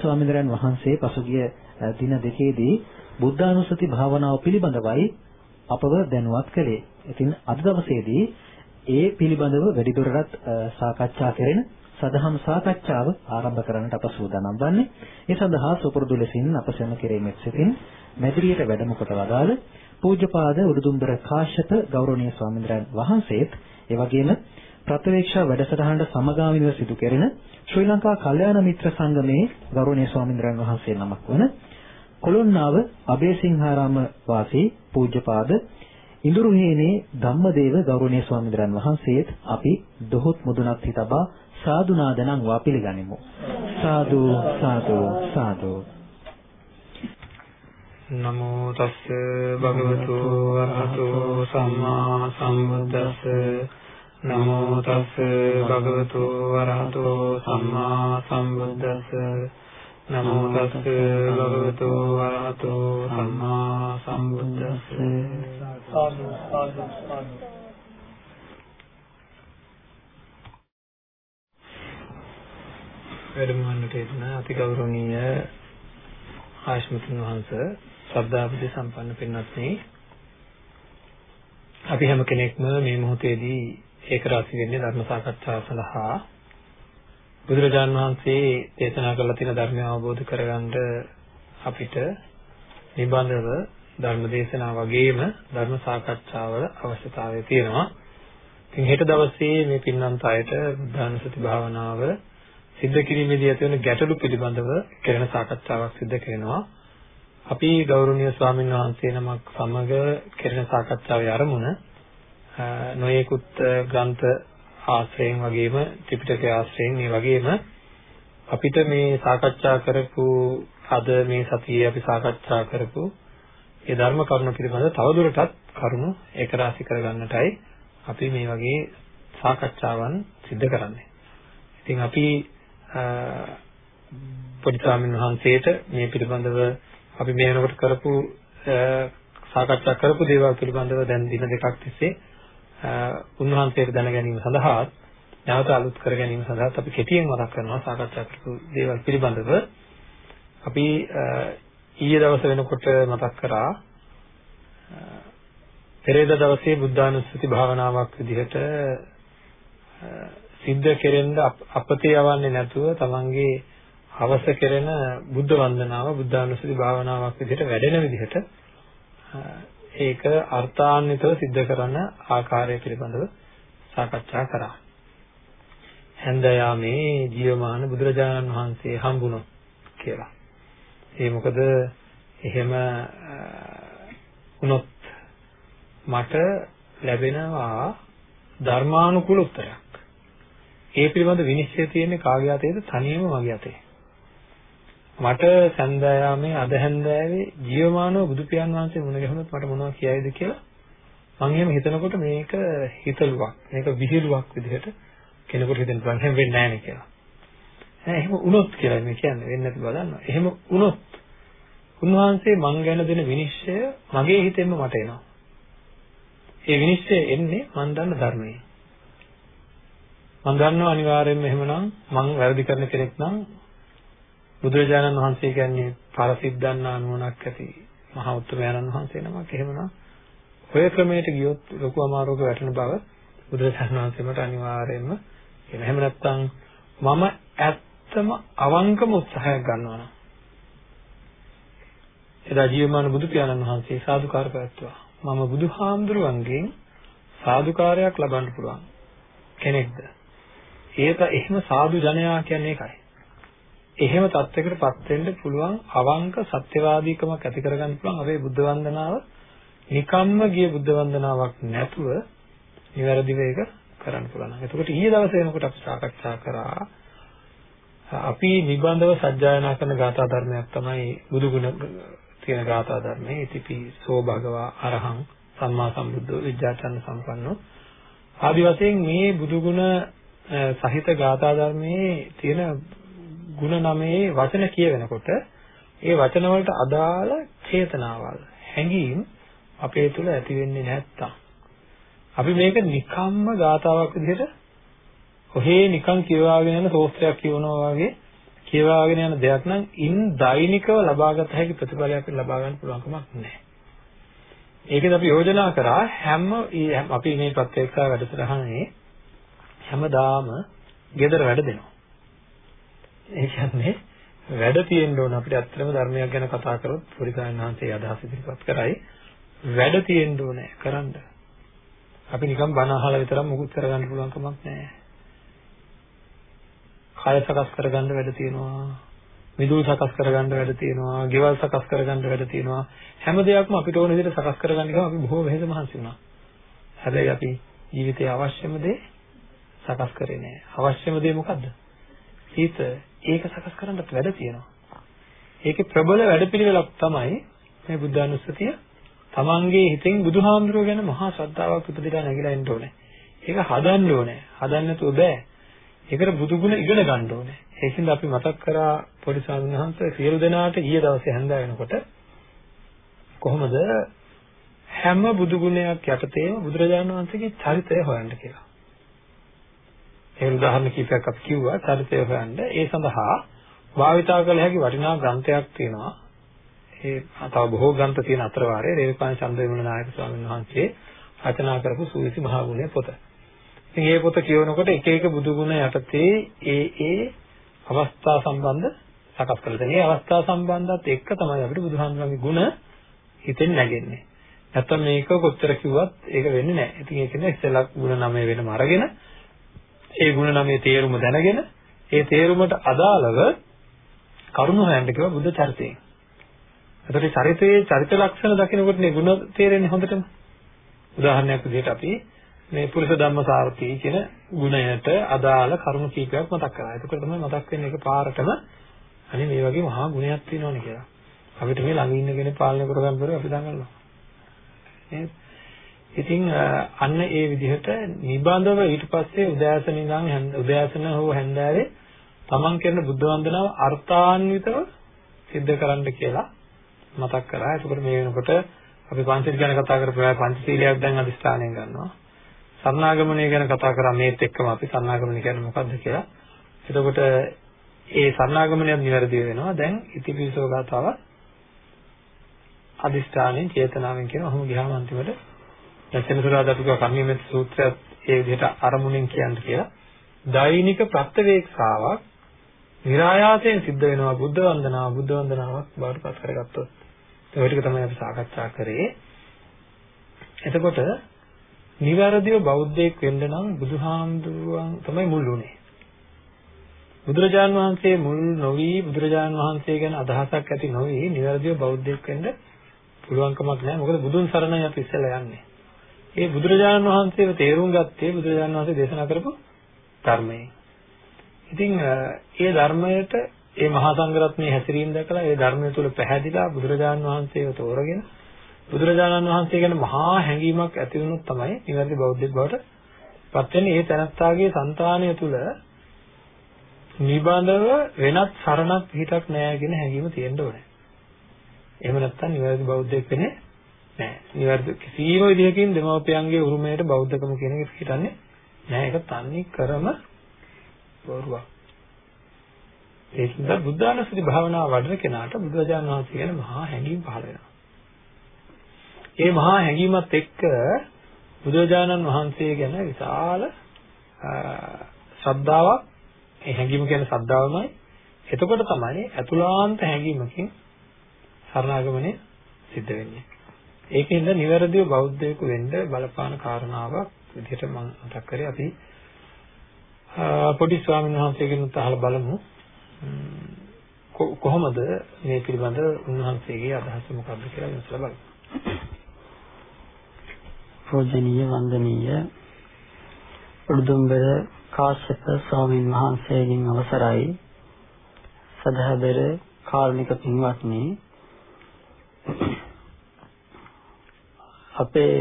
ගෞරවනීය ස්වාමීන් වහන්සේ පසුගිය දින දෙකේදී බුද්ධානුස්සති භාවනාව පිළිබඳවයි අපව දැනුවත් කළේ. ඉතින් අද දවසේදී ඒ පිළිබඳව වැඩිදුරටත් සාකච්ඡා කරන සදහම් සාකච්ඡාව ආරම්භ කරන්නට අප සූදානම් වන්නේ. ඒ සඳහා සුපුරුදු ලෙසින් අප සැම කෙරෙමින් සිටින් මැදිරියට වැඩම කොට වදාළ පූජ්‍යපාද උඩුදුම්බර කාශ්‍යප ගෞරවනීය ස්වාමීන් වහන්සේත් ඒ වගේම ප්‍රත්‍යවේක්ෂා වැඩසටහනට සමගාමීව සිදු කෙරෙන ශ්‍රී ලංකා කල්යාණ මිත්‍ර සංගමේ ගෞරවනීය ස්වාමීන් වහන්සේ නමක් වන කොළොන්නාව අබේසිංහාරාම වාසී පූජ්‍යපාද ඉඳුරුහේනේ ධම්මදේව ගෞරවනීය ස්වාමීන් වහන්සේත් අපි දොහොත් මුදුනත් හිතබා සාදු නාදනම් වා පිළිගනිමු. සාදු සාදු සාදු. නමෝ තස්ස භගවතු වරහතෝ සම්මා සම්බුද්දස්ස. නමෝ තස්ස භගවතු වරහතෝ සම්මා සම්බුද්දස්ස. නමෝ තස්ස භගවතු වරහතෝ සම්මා සම්බුද්දස්ස. සාදු සාදු සාදු. වැඩමවන්නට එන අතිගෞරවනීය ආශ්මතුන් වහන්සේ ශ්‍රද්ධාබුද්ධ සම්පන්න පින්වත්නි අපි හැම කෙනෙක්ම මේ මොහොතේදී ඒක රාශි වෙන්නේ ධර්ම සාකච්ඡාව සඳහා බුදුරජාන් වහන්සේ දේශනා කළ තියෙන ධර්මය අවබෝධ කරගන්න අපිට නිබඳව ධර්ම දේශනා වගේම ධර්ම සාකච්ඡාවල අවශ්‍යතාවය තියෙනවා. ඉතින් හෙට දවසේ මේ පින්වන්ත අයට බුද්ධානුස්සති භාවනාව සිද්ධ කිරීමේදී ඇති වෙන ගැටලු පිළිබඳව කෙරෙන සාකච්ඡාවක් සිදු කරනවා. අපි ගෞරවනීය ස්වාමීන් වහන්සේ නමක් සමග කෙරෙන සාකච්ඡාවේ අරමුණ නොයෙකුත් ග්‍රන්ථ ආශ්‍රයෙන් වගේම ත්‍රිපිටකය ආශ්‍රයෙන් මේ වගේම අපිට මේ සාකච්ඡා කරපු අද මේ සතියේ අපි සාකච්ඡා කරපු ඒ ධර්ම කරුණු පිළිබඳ තවදුරටත් කරුණු ඒක රාශි කරගන්නටයි අපි මේ වගේ සාකච්ඡාවන් සිදු කරන්නේ. ඉතින් අපි පොඩි ස්වාමීන් වහන්සේට මේ පිළිබඳව අපි මේ වෙනකොට කරපු සාකච්ඡා කරපු දේවල් පිළිබඳව දැන් දින දෙකක් තිස්සේ උන්වහන්සේට දැන ගැනීම සඳහා නැවත අලුත් කර ගැනීම සඳහා අපි කෙටියෙන් මතක් කරනවා සාකච්ඡා කරපු දේවල් පිළිබඳව. අපි ඊයේ දවස් වෙනකොට මතක් කරා පෙරේද දවසේ බුද්ධානුස්සති භාවනාවක් විදිහට සිද්ධ කෙරෙන්න අපතේ යවන්නේ නැතුව තමන්ගේ අවශ්‍ය කෙරෙන බුද්ධ වන්දනාව බුද්ධානුස්සති භාවනාවක් විදිහට වැඩෙන විදිහට ඒක අර්ථාන්විතව සිද්ධ කරන ආකාරය පිළිබඳව සාකච්ඡා කරා. හැන්දයාමේ ජීවමාන බුදුරජාණන් වහන්සේ හම්බුණොත් කියලා. ඒ මොකද එහෙම වුණොත් මට ලැබෙනවා ධර්මානුකූල උත්තරයක්. ඒ පිළිබඳ විනිශ්චය තියෙන්නේ කාගේ අතේද? තනියම මගේ අතේ. මට සන්දයාමේ අද හැන්දෑවේ ජීවමානව බුදු පියාණන් වහන්සේ මුණ ගැහුණොත් මට මොනවද කියයිද කියලා මම එහෙම හිතනකොට මේක හිතලුවක් මේක විහිළුවක් විදිහට කෙනෙකුට හිතෙන්න පුළුවන් එහෙම වෙන්නේ නැහැ නේ කියලා. ඈ එහෙම වුණොත් කියලා මේ කියන්නේ වෙන්නේ නැති බලන්න. එහෙම වුණොත් උන්වහන්සේ මං ගැන දෙන විනිශ්චය මගේ හිතෙන්ම මට එනවා. ඒ විනිශ්චය එන්නේ මන් දන්න ධර්මයෙන්. මම දන්නවා අනිවාර්යයෙන්ම එහෙමනම් මම වැරදි කරන කෙනෙක් නම් බුදුරජාණන් වහන්සේ කියන්නේ පරසිද්ධාන්නා නුවණක් ඇති මහා උත්තමයන්න් වහන්සේ නමක් එහෙමනම් ඔය ක්‍රමයට ගියොත් ලොකු අමාරුවක වැටෙන බව බුදුරජාණන් වහන්සේ මට අනිවාර්යයෙන්ම කියන. එහෙම නැත්නම් මම ඇත්තම අවංකම උත්සාහයක් ගන්නවා නම් එදා ජීවමාන බුදු පියාණන් වහන්සේ සාදුකාර පැවැත්තුවා. මම බුදුහාමුදුරුවන්ගෙන් සාදුකාරයක් ලබන්න පුළුවන් කෙනෙක්ද? ඒක එහෙම සාදු ජනයා කියන්නේ ඒකයි. එහෙම தත්වයකටපත් වෙන්න පුළුවන් අවංක සත්‍යවාදීකමක් ඇති කරගන්න පුළුවන් අපේ බුද්ධ වන්දනාව. නිකම්ම ගිය බුද්ධ වන්දනාවක් නැතුව නිවැරදිව ඒක කරන්න පුළුවන්. එතකොට ඊයේ දවසේ වෙනකොට අපි සාකච්ඡා කරා අපි නිබඳව සජ්ජායනා කරන ගාථා ධර්මයක් තමයි බුදුගුණ තියෙන ගාථා ධර්මයේ. ඉතිපි සෝ භගවා අරහං සම්මා සම්බුද්ධෝ විජ්ජාචන්න සම්පන්නෝ. ආදි වශයෙන් මේ බුදුගුණ සහිත ගාථා ධර්මයේ තියෙන ಗುಣ නමේ වචන කියවෙනකොට ඒ වචන වලට අදාළ චේතනාවල් හැඟීම් අපේ තුල ඇති වෙන්නේ නැත්තම් අපි මේක නිකම්ම ගාතාවක් විදිහට ඔහේ නිකන් කියවාගෙන යන සෝස්ත්‍රයක් කියවනවා වගේ කියවාගෙන යන දෙයක් නම් ඉන් දෛනිකව ලබාගත හැකි ප්‍රතිඵලයක් ලබා ගන්න පුළුවන් කමක් නැහැ. ඒකද අපි යෝජනා කරා හැම අපි මේ ප්‍රත්‍යක්ෂ වැඩසටහනේ හැමදාම ගෙදර වැඩ දෙනවා. ඒ කියන්නේ වැඩ තියෙන්න ඕන අපිට ඇත්තටම ධර්මයක් ගැන කතා කරොත් පුරිසයන්හන්සේ අදහස් ඉදිරිපත් කරයි වැඩ තියෙන්න ඕනේ කරන්න. අපි නිකන් බණ අහලා විතරක් මුකුත් කරගන්න පුළුවන් කමක් නැහැ. කය සකස් කරගන්න වැඩ තියෙනවා. මිදුල් සකස් කරගන්න වැඩ තියෙනවා. ගෙවල් සකස් කරගන්න වැඩ තියෙනවා. හැම දෙයක්ම අපිට ඕන විදිහට සකස් කරගන්න ගියාම අපි බොහෝ වෙහෙස මහන්සි වුණා. හැබැයි අපි ජීවිතයේ අවශ්‍යම දේ සකස් කරේ නැහැ. අවශ්‍යම දේ මොකද්ද? හිත ඒක සකස් කරන්නත් වැඩ තියෙනවා. ඒකේ ප්‍රබල වැඩපිළිවෙලක් තමයි මේ බුද්ධානුස්සතිය. තමන්ගේ හිතෙන් බුදුහාමුදුරුවෝ ගැන මහා ශ්‍රද්ධාවක් උපදිලා නැగిලා එන්න ඕනේ. ඒක හදන්න ඕනේ. හදන්න නැතුව බෑ. ඒකට බුදු ගුණ ඉගෙන ගන්න ඕනේ. ඒකින්ද අපි මතක් කරා පොඩි ස්වාමීන් වහන්සේ සියලු දෙනාට ඊයේ දවසේ හැන්දා වෙනකොට කොහොමද හැම බුදු ගුණයක් යටතේම බුදුරජාණන් වහන්සේගේ චරිතය හොයන්න කියලා. ඒ උදාහරණ කිහිපයක් අපි කිව්වා චරිතය හොයන්න. ඒ සඳහා භාවිතා කළ හැකි වටිනා ග්‍රන්ථයක් තියෙනවා. ඒ තව බොහෝ ග්‍රන්ථ තියෙන අතර වාරයේ රේරුකාණ චන්ද්‍රවිමල නායක ස්වාමීන් වහන්සේ රචනා කරපු සූවිසි මහා ගුණය පොත. ඉතින් මේ පොත කියවනකොට එක එක බුදු ගුණ යටතේ ඒ ඒ අවස්ථා සම්බන්ධ සකස් කරලා තියෙනවා. මේ අවස්ථා සම්බන්ධත් එක්ක තමයි අපිට බුදුහාමුදුරන්ගේ ගුණ හිතෙන් නැගෙන්නේ. නැත්තම් මේක කොච්චර කිව්වත් ඒක වෙන්නේ නැහැ. ඉතින් ඒක නිසා ඉස්සෙල්ලා ගුණ නමය වෙනම අරගෙන ඒ ಗುಣ නමේ තේරුම දැනගෙන ඒ තේරුමට අදාළව කරුණු හොයන්න කිව්වා බුද්ධ චරිතයෙන්. එතකොට චරිතයේ චරිත ලක්ෂණ දකිනකොට මේ ಗುಣ තේරෙන්නේ හොඳටම. උදාහරණයක් විදිහට අපි මේ පුරුෂ ධම්මසාරති කියන ගුණයට අදාළ කරුණු කීපයක් මතක් කරා. එතකොට තමයි මතක් වෙන්නේ ඒක පාරටම අනේ මේ වගේ මහා ගුණයක් තියෙනවනේ කියලා. අපිට මේ ළඟ ඉන්න කෙනෙක් පාලනය කරගන්න බැරුව අපි දඟලනවා. නේද? ඉතින් අන්න ඒ විදිහට නිබඳව ඊට පස්සේ උදෑසන ඉඳන් උදෑසන හෝ හැන්දෑවේ තමන් කරන බුද්ධ වන්දනාව අර්ථාන්විතව සිද්ධ කරන්න කියලා මතක් කරා. ඒකෝට මේ වෙනකොට අපි පංචශීල ගැන කතා කරපු අය පංචශීලයක් දැන් අදිස්ථානයෙන් ගන්නවා. සරණාගමණය ගැන කතා කරා මේත් එක්කම අපි සරණාගමණය කියන්නේ මොකද්ද කියලා. එතකොට ඒ සරණාගමණය නිවැරදි වෙනවා. දැන් ඉතිපිසෝ ගාතාව අදිස්ථානයෙන් චේතනාවෙන් කියන ඔහොම ගියාම අන්තිමට දැන් සෙනසුරාදා අපි කියවා කර්මීයමෙත් සූත්‍රයත් ඒ විදිහට අරමුණෙන් කියන්න කියලා. දෛනික ප්‍රත්‍යවේක්ෂාවක් નિરાයාසයෙන් සිද්ධ වෙනවා බුද්ධ වන්දනාව බුද්ධ වන්දනාවක් බවට පත් කරගත්තොත්. ඒ ටික තමයි අපි සාකච්ඡා කරේ. එතකොට නිවැරදිව බෞද්ධයෙක් වෙන්න නම් බුදුහාමුදුරුවන් තමයි මුල් උනේ. බුදුරජාන් වහන්සේ මුල් නොවි බුදුරජාන් වහන්සේ ගැන අදහසක් ඇති නොවි නිවැරදිව බෞද්ධයෙක් වෙන්න පුළුවන් කමක් නැහැ. මොකද බුදුන් සරණයි අපි ඉස්සෙල්ලා යන්නේ. ඒ බුදුරජාණන් වහන්සේව තේරුම් ගත්තේ බුදුරජාණන් වහන්සේ දේශනා කරපු ධර්මයෙන්. ඉතින් ඒ ධර්මයට ඒ මහා සංඝරත්නයේ හැසිරීම දැකලා ඒ ධර්මය තුල පැහැදිලා බුදුරජාණන් වහන්සේව තෝරගෙන බුදුරජාණන් වහන්සේ ගැන මහා හැඟීමක් ඇති වුණොත් තමයි නිවැරදි බෞද්ධයෙක් බවට පත් වෙන්නේ. ඒ තනත්තාගේ సంతානය තුල නිබඳව වෙනත් සරණක් පිටක් නැහැ කියන හැඟීම තියෙන්න ඕනේ. එහෙම නැත්නම් නිවැරදි බෞද්ධයෙක් වෙන්නේ නෑ. නිවැරදි කිසිම විදිහකින් දෙමව්පියන්ගේ උරුමයට බෞද්ධකම කියන එක හිතන්නේ නෑ. ඒක තන්නේ කරම බොරුවක්. ඒකින්ද බුද්ධානුස්සති භාවනාව වඩන කෙනාට බුදුරජාණන් වහන්සේ ගැන මහා හැඟීම් පහළ වෙනවා. ඒ මහා හැඟීමත් එක්ක බුදුරජාණන් වහන්සේ ගැන විශාල ශ්‍රද්ධාවක් ඒ හැඟීම කියන්නේ ශ්‍රද්ධාවමයි. එතකොට තමයි අතුලාන්ත හැඟීමකින් සරණාගමනය සිද්ධ වෙන්නේ. ඒකෙන්ද නිවැරදිව බෞද්ධයෙකු වෙන්න බලපාන කාරණාවක් විදිහට මම මතක් කරේ. අපි පොඩි ස්වාමීන් වහන්සේගෙන් අහලා බලමු. කොහොමද මේ පිළිබඳ උන්වහන්සේගේ අදහස මොකක්ද කියලා විමසලා බලමු. පූජනීය වන්දනීය උඩුම්බර කාශ්‍යප ස්වාමීන් වහන්සේගෙන් අවසරයි. සදහබර කාර්මික පින්වත්නි අපේ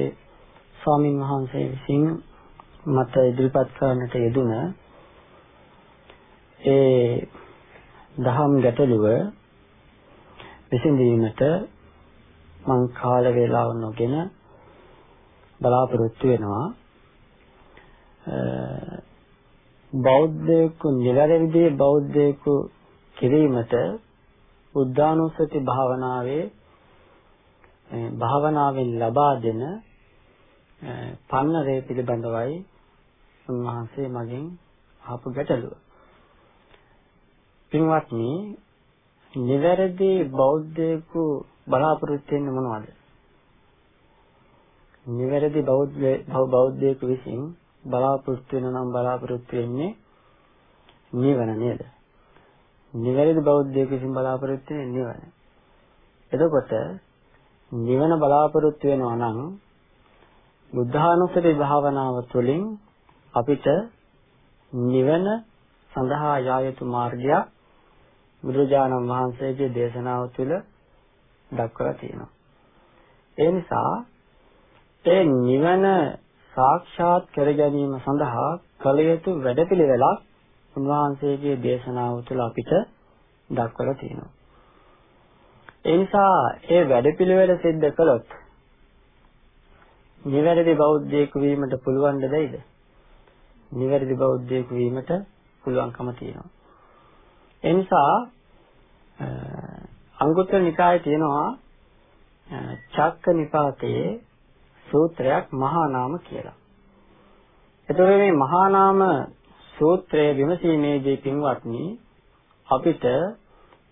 ස්වාමින් වහන්සේ විසින් මට ඉදිරිපත් කරන්නට යෙදුන ඒ දහම් ගැටලුව විසඳීමට මං කාල වේලාව නොගෙන බලාපොරොත්තු වෙනවා. බෞද්ධයෙකු නිවැරදි බෞද්ධයෙකු කිරීමට බුද්ධානුස්සති භාවනාවේ භාවනාවෙන් ලබා දෙන පන්නරේ පිළිබඳවයි උන්වහන්සේ මගෙන් අහපු ගැටලුව. පින්වත්නි, නිවැරදි බෞද්ධයෙකු බලාපොරොත්තු වෙන්නේ මොනවද? නිවැරදි බෞද්ධ බෞද්ධයෙකු විසින් බලාපොරොත්තු වෙන නම් බලාපොරොත්තු වෙන්නේ නිවන නේද? නිවැරදි බෞද්ධයෙකු විසින් බලාපොරොත්තු වෙන්නේ නිවන. එතකොට නිවන බලාපොරොත්තු වෙනවා නම් බුද්ධානුස්සති භාවනාව තුළින් අපිට නිවන සඳහා යා යුතු මාර්ගයක් බුදුරජාණන් වහන්සේගේ දේශනාව තුළ දක්වලා තියෙනවා. ඒ නිසා ඒ නිවන සාක්ෂාත් කර ගැනීම සඳහා කළ යුතු වැඩපිළිවෙලක් උන්වහන්සේගේ දේශනාව තුළ අපිට දක්වලා තියෙනවා. ඒ නිසා ඒ වැඩපිළිවෙල සිද්ධ කළොත් නිවැරදි බෞද්ධයෙකු වීමට පුළුවන් දෙයිද? නිවැරදි බෞද්ධයෙකු වීමට පුළුවන්කම තියෙනවා. ඒ නිසා අංගුත්තර නිකායේ තියෙනවා චක්ක නිපාතයේ සූත්‍රයක් මහා නාම කියලා. එතකොට මේ මහා නාම සූත්‍රය විමසීමේදී පින්වත්නි අපිට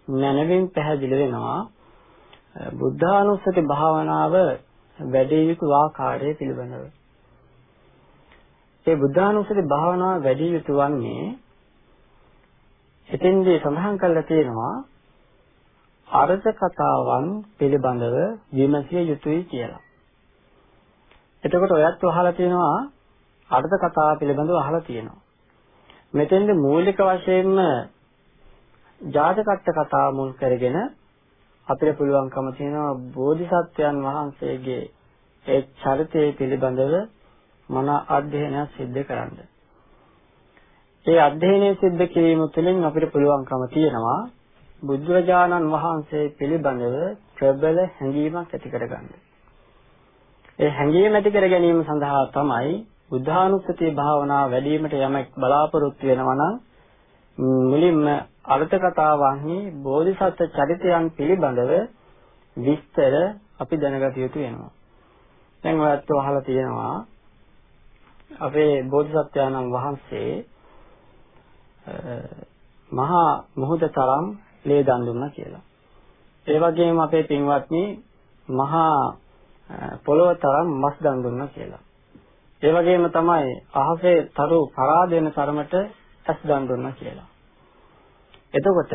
නැනවින් පැහැදිලි වෙනවා බුද්ධානුස්සති භාවනාව වැඩි යුතු ආකාරය පිළිබඳව. ඒ බුද්ධානුස්සති භාවනාව වැඩි යුතු වන්නේ එතෙන්දී සඳහන් කරලා තියෙනවා අර්ථ කතාවන් පිළිබඳව විමසිය යුතුයි කියලා. එතකොට ඔයත් අහලා තියෙනවා අර්ථ කතාව පිළිබඳව අහලා තියෙනවා. මෙතෙන්ද මූලික වශයෙන්ම ජාතකත්ත කතාව මුල් කරගෙන අපිට පුළුවන්කම තියෙනවා බෝධිසත්වයන් වහන්සේගේ ඒ චරිතය පිළිබඳව මන අධ්‍යයනයක් සිද්ධ කරන්න. ඒ අධ්‍යයනය සිද්ධ කිරීම තුළින් අපිට පුළුවන්කම තියෙනවා බුදුරජාණන් වහන්සේ පිළිබඳව ප්‍රබල හැඟීමක් ඇති කරගන්න. ඒ හැඟීම ඇති කර ගැනීම සඳහා තමයි බුද්ධානුස්සති භාවනාව වැඩිවීමට යමක් බලාපොරොත්තු වෙනවා නම් මුලින්ම අර්ථ කතාවන්හි බෝධිසත්ව චරිතයන් පිළිබඳව විස්තර අපි දැනගත යුතු වෙනවා. දැන් ඔයත් අහලා තියෙනවා අපේ බෝධිසත්වයන්න් වහන්සේ මහා මුහුද තරම් ලේ දන් දුන්නා කියලා. ඒ වගේම අපේ පින්වත්නි මහා පොළොව තරම් මස් දන් දුන්නා කියලා. ඒ වගේම තමයි අහසේ තරු පරාද වෙන තරමට ඇස් දන් දුන්නා කියලා. එතකොට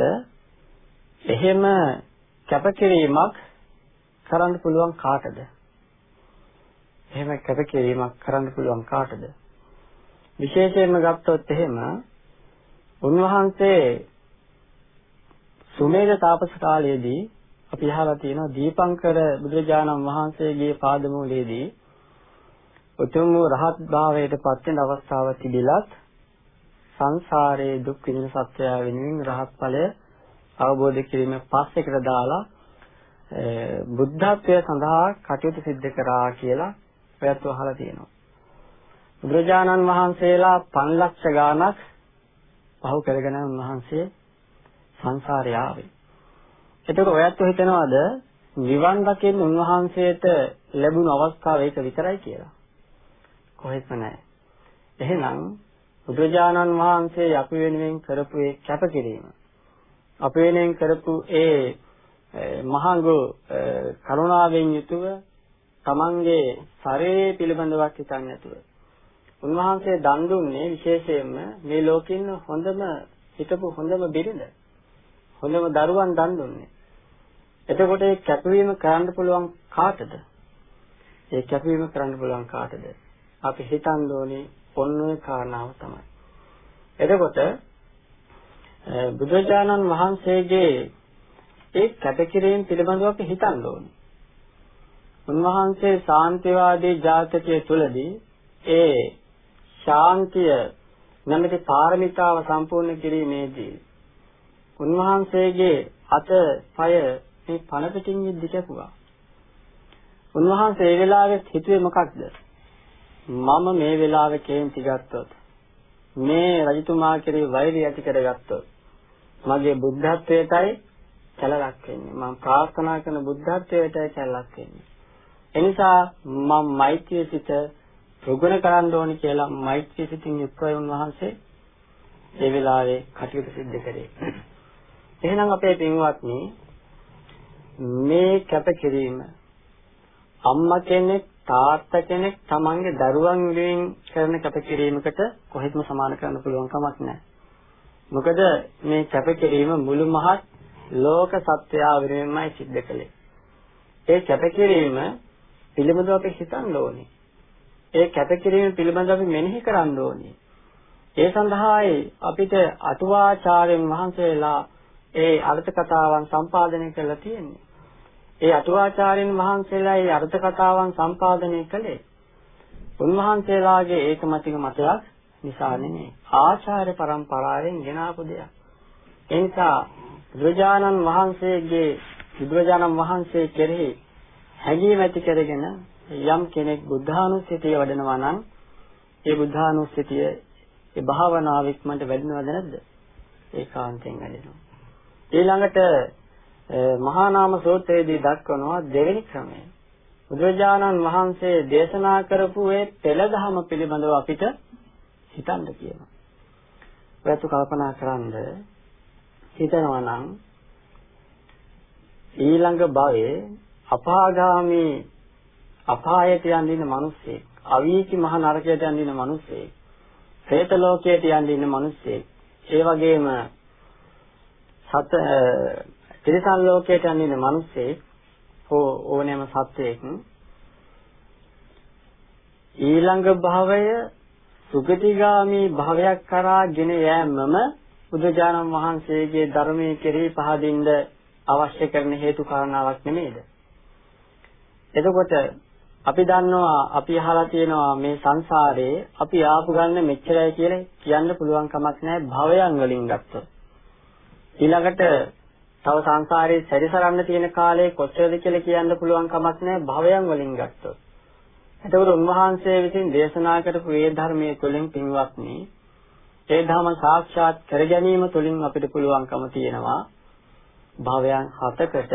එහෙම කැපකිරීමක් කරන්න පුළුවන් කාටද? එහෙම කැපකිරීමක් කරන්න පුළුවන් කාටද? විශේෂයෙන්ම ගත්තොත් එහෙම උන්වහන්සේ සුමේධ තාපස කාලයේදී අපි අහලා තියෙනවා දීපංකර බුදුරජාණන් වහන්සේගේ පාදමූලයේදී උතුම් රහත් භාවයට පත් වෙන අවස්ථාව තිබිලත් සංසාරයේ දුක් විඳින සත්‍යය වෙනුවෙන් රහත් ඵලය අවබෝධ කිරීම පස්සෙකට දාලා බුද්ධත්වය සඳහා කටයුතු සිද්ධ කරා කියලා ඔයත් අහලා තියෙනවා. බුදුරජාණන් වහන්සේලා 5 ලක්ෂ ගාණක් පහු කරගෙන උන්වහන්සේ සංසාරේ ආවේ. එතකොට ඔයත් හිතනවාද නිවන් දකින්න උන්වහන්සේට ලැබුණු අවස්ථාව ඒක විතරයි කියලා? කොහෙත්ම නැහැ. එහෙනම් බුදුජානන් වහන්සේ අපි වෙනුවෙන් කරපු ඒ කැපකිරීම. අපි වෙනුවෙන් කරපු ඒ මහඟු කරුණාවෙන් යුතුව තමන්ගේ ශරීරය පිළිබඳවක් හිතන්නේ නැතුව උන්වහන්සේ දන් දුන්නේ විශේෂයෙන්ම මේ ලෝකින්න හොඳම හිටපු හොඳම බිරිඳ. හොඳම දරුවන් දන් දුන්නේ. එතකොට ඒ කැපවීම කරන්න පුළුවන් කාටද? ඒ කැපවීම කරන්න පුළුවන් කාටද? අපි හිතන්න ඕනේ ඔන්න ඔය කාරණාව තමයි. එතකොට බුදුරජාණන් වහන්සේගේ ඒ කැපකිරීම පිළිබඳව අපි හිතන්න ඕනේ. උන්වහන්සේ ශාන්තිවාදී ජාතකයේ තුලදී ඒ ශාන්තිය නැමැති පාරමිතාව සම්පූර්ණ කිරීමේදී උන්වහන්සේගේ අත පය මේ පණ පිටින් දිකපුවා. උන්වහන්සේ ඒ වෙලාවෙත් හිතුවේ මොකක්ද? මම මේ වෙලාවේ කේන්ති ගත්තොත් මේ රජතුමා කෙරෙහි වෛරය ඇති කරගත්තොත් මගේ බුද්ධත්වයටයි කැලලක් වෙන්නේ. මම ප්‍රාර්ථනා කරන බුද්ධත්වයටයි කැලලක් වෙන්නේ. එනිසා මම මෛත්‍රිය සිත ප්‍රගුණ කරන්න ඕනි කියලා මෛත්‍රී සිතින් යුක්තව උන්වහන්සේ ඒ වෙලාවේ කටයුතු සිද්ධ කරේ. එහෙනම් අපේ පින්වත්නි මේ කැපකිරීම අම්මා කෙනෙක් තාත්තා කෙනෙක් තමන්ගේ දරුවන් වෙනුවෙන් කරන කැපකිරීමකට කොහෙත්ම සමාන කරන්න පුළුවන් කමක් නැහැ. මොකද මේ කැපකිරීම මුළු මහත් ලෝක සත්‍යය වෙනුවෙන්මයි සිද්ධ කළේ. ඒ කැපකිරීම පිළිබඳව අපි හිතන්න ඕනේ. ඒ කැපකිරීම පිළිබඳව අපි මෙනෙහි කරන්න ඕනේ. ඒ සඳහායි අපිට අටුවාචාර්යන් වහන්සේලා ඒ අර්ථ කතාවන් සම්පාදනය කරලා තියෙන්නේ. ඒ අටුවාචාර්යන් වහන්සේලා ඒ අර්ථ කතාවන් සම්පාදනය කළේ උන්වහන්සේලාගේ ඒකමතික මතයක් නිසා නෙමෙයි. ආචාර්ය પરම්පරාවෙන් ගෙන ආපු දෙයක්. ඒ නිසා බුදුරජාණන් වහන්සේගේ බුදුරජාණන් වහන්සේ කෙරෙහි හැඟීම ඇති කරගෙන යම් කෙනෙක් බුද්ධානුස්සතිය වඩනවා නම් ඒ බුද්ධානුස්සතිය ඒ භාවනාව ඉක්මනට වැඩිනවද නැද්ද? ඒකාන්තයෙන් වැඩෙනවා. ඊළඟට මහා නාම සූත්‍රයේදී දක්වනවා දෙවෙනි ක්‍රමය. බුදුරජාණන් වහන්සේ දේශනා කරපු ඒ පෙළදහම පිළිබඳව අපිට හිතන්න කියනවා. ඔයත් කල්පනා කරන්ද හිතනවා නම් ඊළඟ භවයේ අපාගාමී අපායට යන්න මිනිස්සෙක්, අවීචි මහ නරකයට යන්න මිනිස්සෙක්, പ്രേත ලෝකයට යන්න ඉන්න මිනිස්සෙක්, ඒ වගේම සත තිරිසන් ලෝකයට යන්න ඉන්න මිනිස්සෙක් හෝ ඕනෑම සත්වයෙක් ඊළඟ භවය සුගතිගාමි භවයක් කරා ගෙන යෑමම බුදුජානක වහන්සේගේ ධර්මයේ කෙරෙහි පහදින්න අවශ්‍ය කරන හේතු කාරණාවක් නෙමෙයිද? එතකොට අපි දන්නවා අපි අහලා තියෙනවා මේ සංසාරේ අපි ආපු ගන්න මෙච්චරයි කියලා කියන්න පුළුවන් කමක් නැහැ භවයන් වලින් ගත්තොත්. ඊළඟට තව සංසාරේ සැරිසරන්න තියෙන කාලේ කොච්චරද කියලා කියන්න පුළුවන් කමක් නැහැ භවයන් වලින් ගත්තොත්. එතකොට උන්වහන්සේ විසින් දේශනා කරපු මේ ධර්මයේ තුලින් පින්වත්නි ඒ ධර්ම සාක්ෂාත් කර ගැනීම තුලින් අපිට පුළුවන්කම තියෙනවා භවයන් හතකට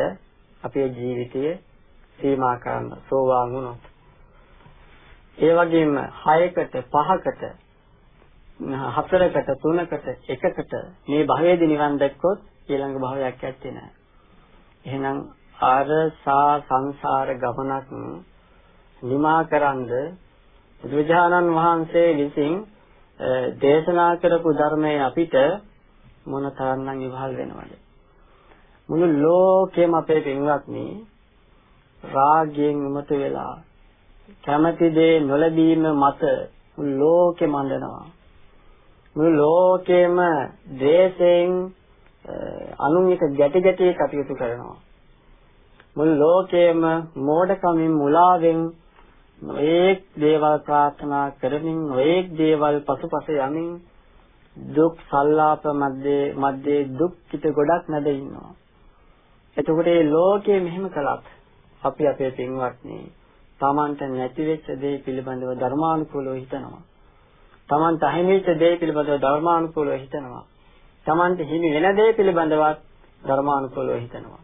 අපේ ජීවිතයේ සීමා කරන්න සෝවාන් වුණොත්. ඒ වගේම 6කට 5කට 4කට 3කට 1කට මේ භවයේදී නිවන් දැක්කොත් ඊළඟ භවයක් ඇත්තේ නැහැ. එහෙනම් ආරසා සංසාර ගමනක් නිමාකරන්ද බුදුජානන් වහන්සේ විසින් දේශනා කරපු ධර්මයේ අපිට මොන තරම්නම් ඉවහල් වෙනවද? මුළු ලෝකෙම අපේ පින්වත්නි රාගයෙන් උමතු වෙලා කැමැති දේ නොලැබීම මත මුළු ලෝකෙම අඬනවා. මුළු ලෝකෙම දේශයෙන් අනුන් එක ගැටි ගැටි කටයුතු කරනවා. මුළු ලෝකෙම මෝඩකමින් මුලාවෙන් නොඑක් දේවල් ප්‍රාර්ථනා කරමින් නොඑක් දේවල් පසුපස යමින් දුක් සල්ලාප මැද්දේ මැද්දේ දුක් පිට ගොඩක් නැද ඉන්නවා. එතකොට මේ ලෝකයේ මෙහෙම කළත් අපි අපේ පින්වත්නි Tamanට නැති වෙච්ච දේ පිළිබඳව ධර්මානුකූලව හිතනවා. Tamanට අහිමි වෙච්ච දේ පිළිබඳව ධර්මානුකූලව හිතනවා. Tamanට හිමි වෙන දේ පිළිබඳවත් ධර්මානුකූලව හිතනවා.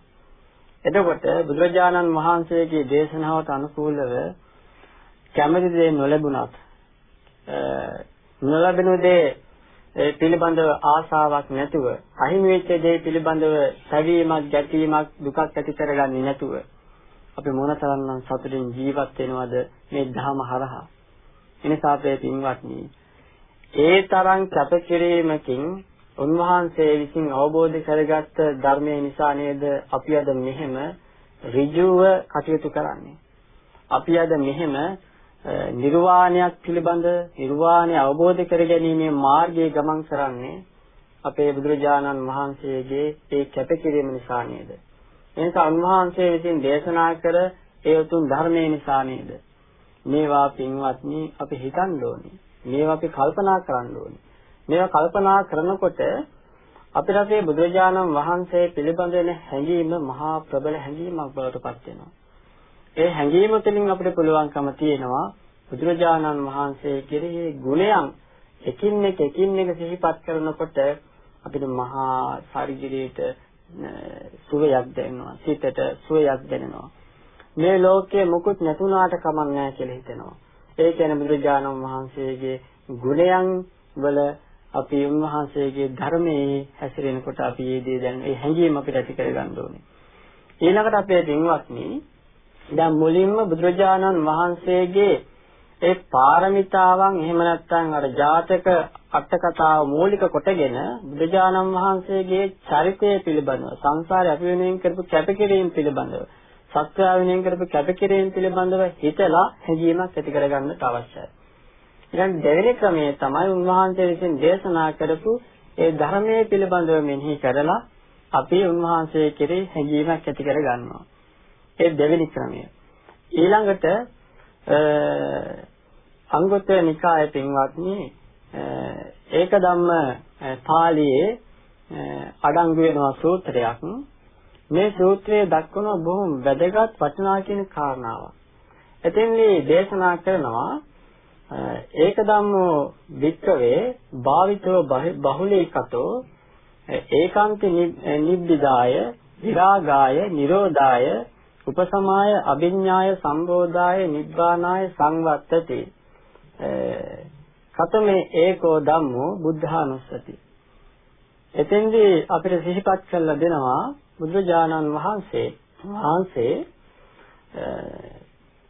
එතකොට බුදුරජාණන් වහන්සේගේ දේශනාවට අනුකූලව කැමති දේ නොලැබුණත් නොලැබෙන දේ පිළිබඳව ආසාවක් නැතුව අහිමි වෙච්ච දේ පිළිබඳව සැවීමක් ගැටීමක් දුකක් ඇති කරගන්නේ නැතුව අපි මොනතරම්නම් සතුටින් ජීවත් වෙනවද මේ ධහම හරහා එනිසා අපේ පින්වත්නි ඒ තරම් කැපකිරීමකින් උන්වහන්සේ විසින් අවබෝධ කරගත්ත ධර්මයේ නිසා නේද අපි අද මෙහෙම ඍජුව කටයුතු කරන්නේ අපි අද මෙහෙම නිර්වාණයක් පිළිබඳ නිර්වාණය අවබෝධ කර ගැනීමේ මාර්ගයේ ගමන් කරන්නේ අපේ බුදුරජාණන් වහන්සේගේ ඒ කැපකිරීම නිසා නේද? එනිසා උන්වහන්සේ විසින් දේශනා කර ඒ උතුම් ධර්මයේ නිසා නේද? මේවා පින්වත්නි අපි හිතන්න ඕනේ. මේවා අපි කල්පනා කරන්න ඕනේ. මේවා කල්පනා කරනකොට අපිට අපේ බුදුරජාණන් වහන්සේ පිළිබඳ වෙන හැඟීම මහා ප්‍රබල හැඟීමක් බවට පත් වෙනවා. ඒ හැඟීම තුළින් අපිට පුළුවන්කම තියෙනවා බුදුරජාණන් වහන්සේ කෙරෙහි ගුණයන් එකින් එක එකින් එක සිහිපත් කරනකොට අපිට මහා ශරීරයට සුවයක් දැනෙනවා. සිතට සුවයක් දැනෙනවා. මේ ලෝකයේ මුකුත් නැතුණාට කමක් නැහැ කියලා හිතෙනවා. ඒ කියන්නේ බුදුරජාණන් වහන්සේගේ ගුණයන් වල අපි උන්වහන්සේගේ ධර්මයේ හැසිරෙනකොට අපි මේ දේ දැන් ඒ හැඟීම අපිට ඇති කරගන්න ඕනේ. ඊළඟට අපේ දින්වත්නි දැන් මුලින්ම බුදුරජාණන් වහන්සේගේ ඒ පාරමිතාවන් එහෙම නැත්නම් අර ජාතක අට කතාව මූලික කොටගෙන බුදුරජාණන් වහන්සේගේ චරිතය පිළිබඳව සංසාරේ අපි වෙනුවෙන් කරපු කැපකිරීම පිළිබඳව සත්‍ය වෙනුවෙන් කරපු කැපකිරීම පිළිබඳව හිතලා හැඟීමක් ඇති කරගන්නට අවශ්‍යයි. ඊළඟ දෙවෙනි ක්‍රමය තමයි උන්වහන්සේ විසින් දේශනා කරපු ඒ ධර්මයේ පිළිබඳව මෙනෙහි කරලා අපි උන්වහන්සේ කෙරෙහි හැඟීමක් ඇති කර ගන්නවා. ඒ දෙවෙනි ක්‍රමය. ඊළඟට අංගුත්තර නිකායේ පින්වත්නි ඒක ධම්ම පාළියේ අඩංගු වෙනවා සූත්‍රයක්. මේ සූත්‍රයේ දක්වන බොහොම වැදගත් වචනා කියන කාරණාවක්. එතෙන්දී දේශනා කරනවා ඒක ධම්මෝ වික්කවේ භාවිතෝ බහුලීකතෝ ඒකාන්ත නිබ්බිදාය විරාගාය නිරෝධාය උපසමාය අභිඥාය සම්බෝධාය නිබ්බානාය සංවත්තති. කතමේ ඒකෝ ධම්මෝ බුද්ධානුස්සති. එතෙන්දී අපිට සිහිපත් කරලා දෙනවා බුදුරජාණන් වහන්සේ වහන්සේ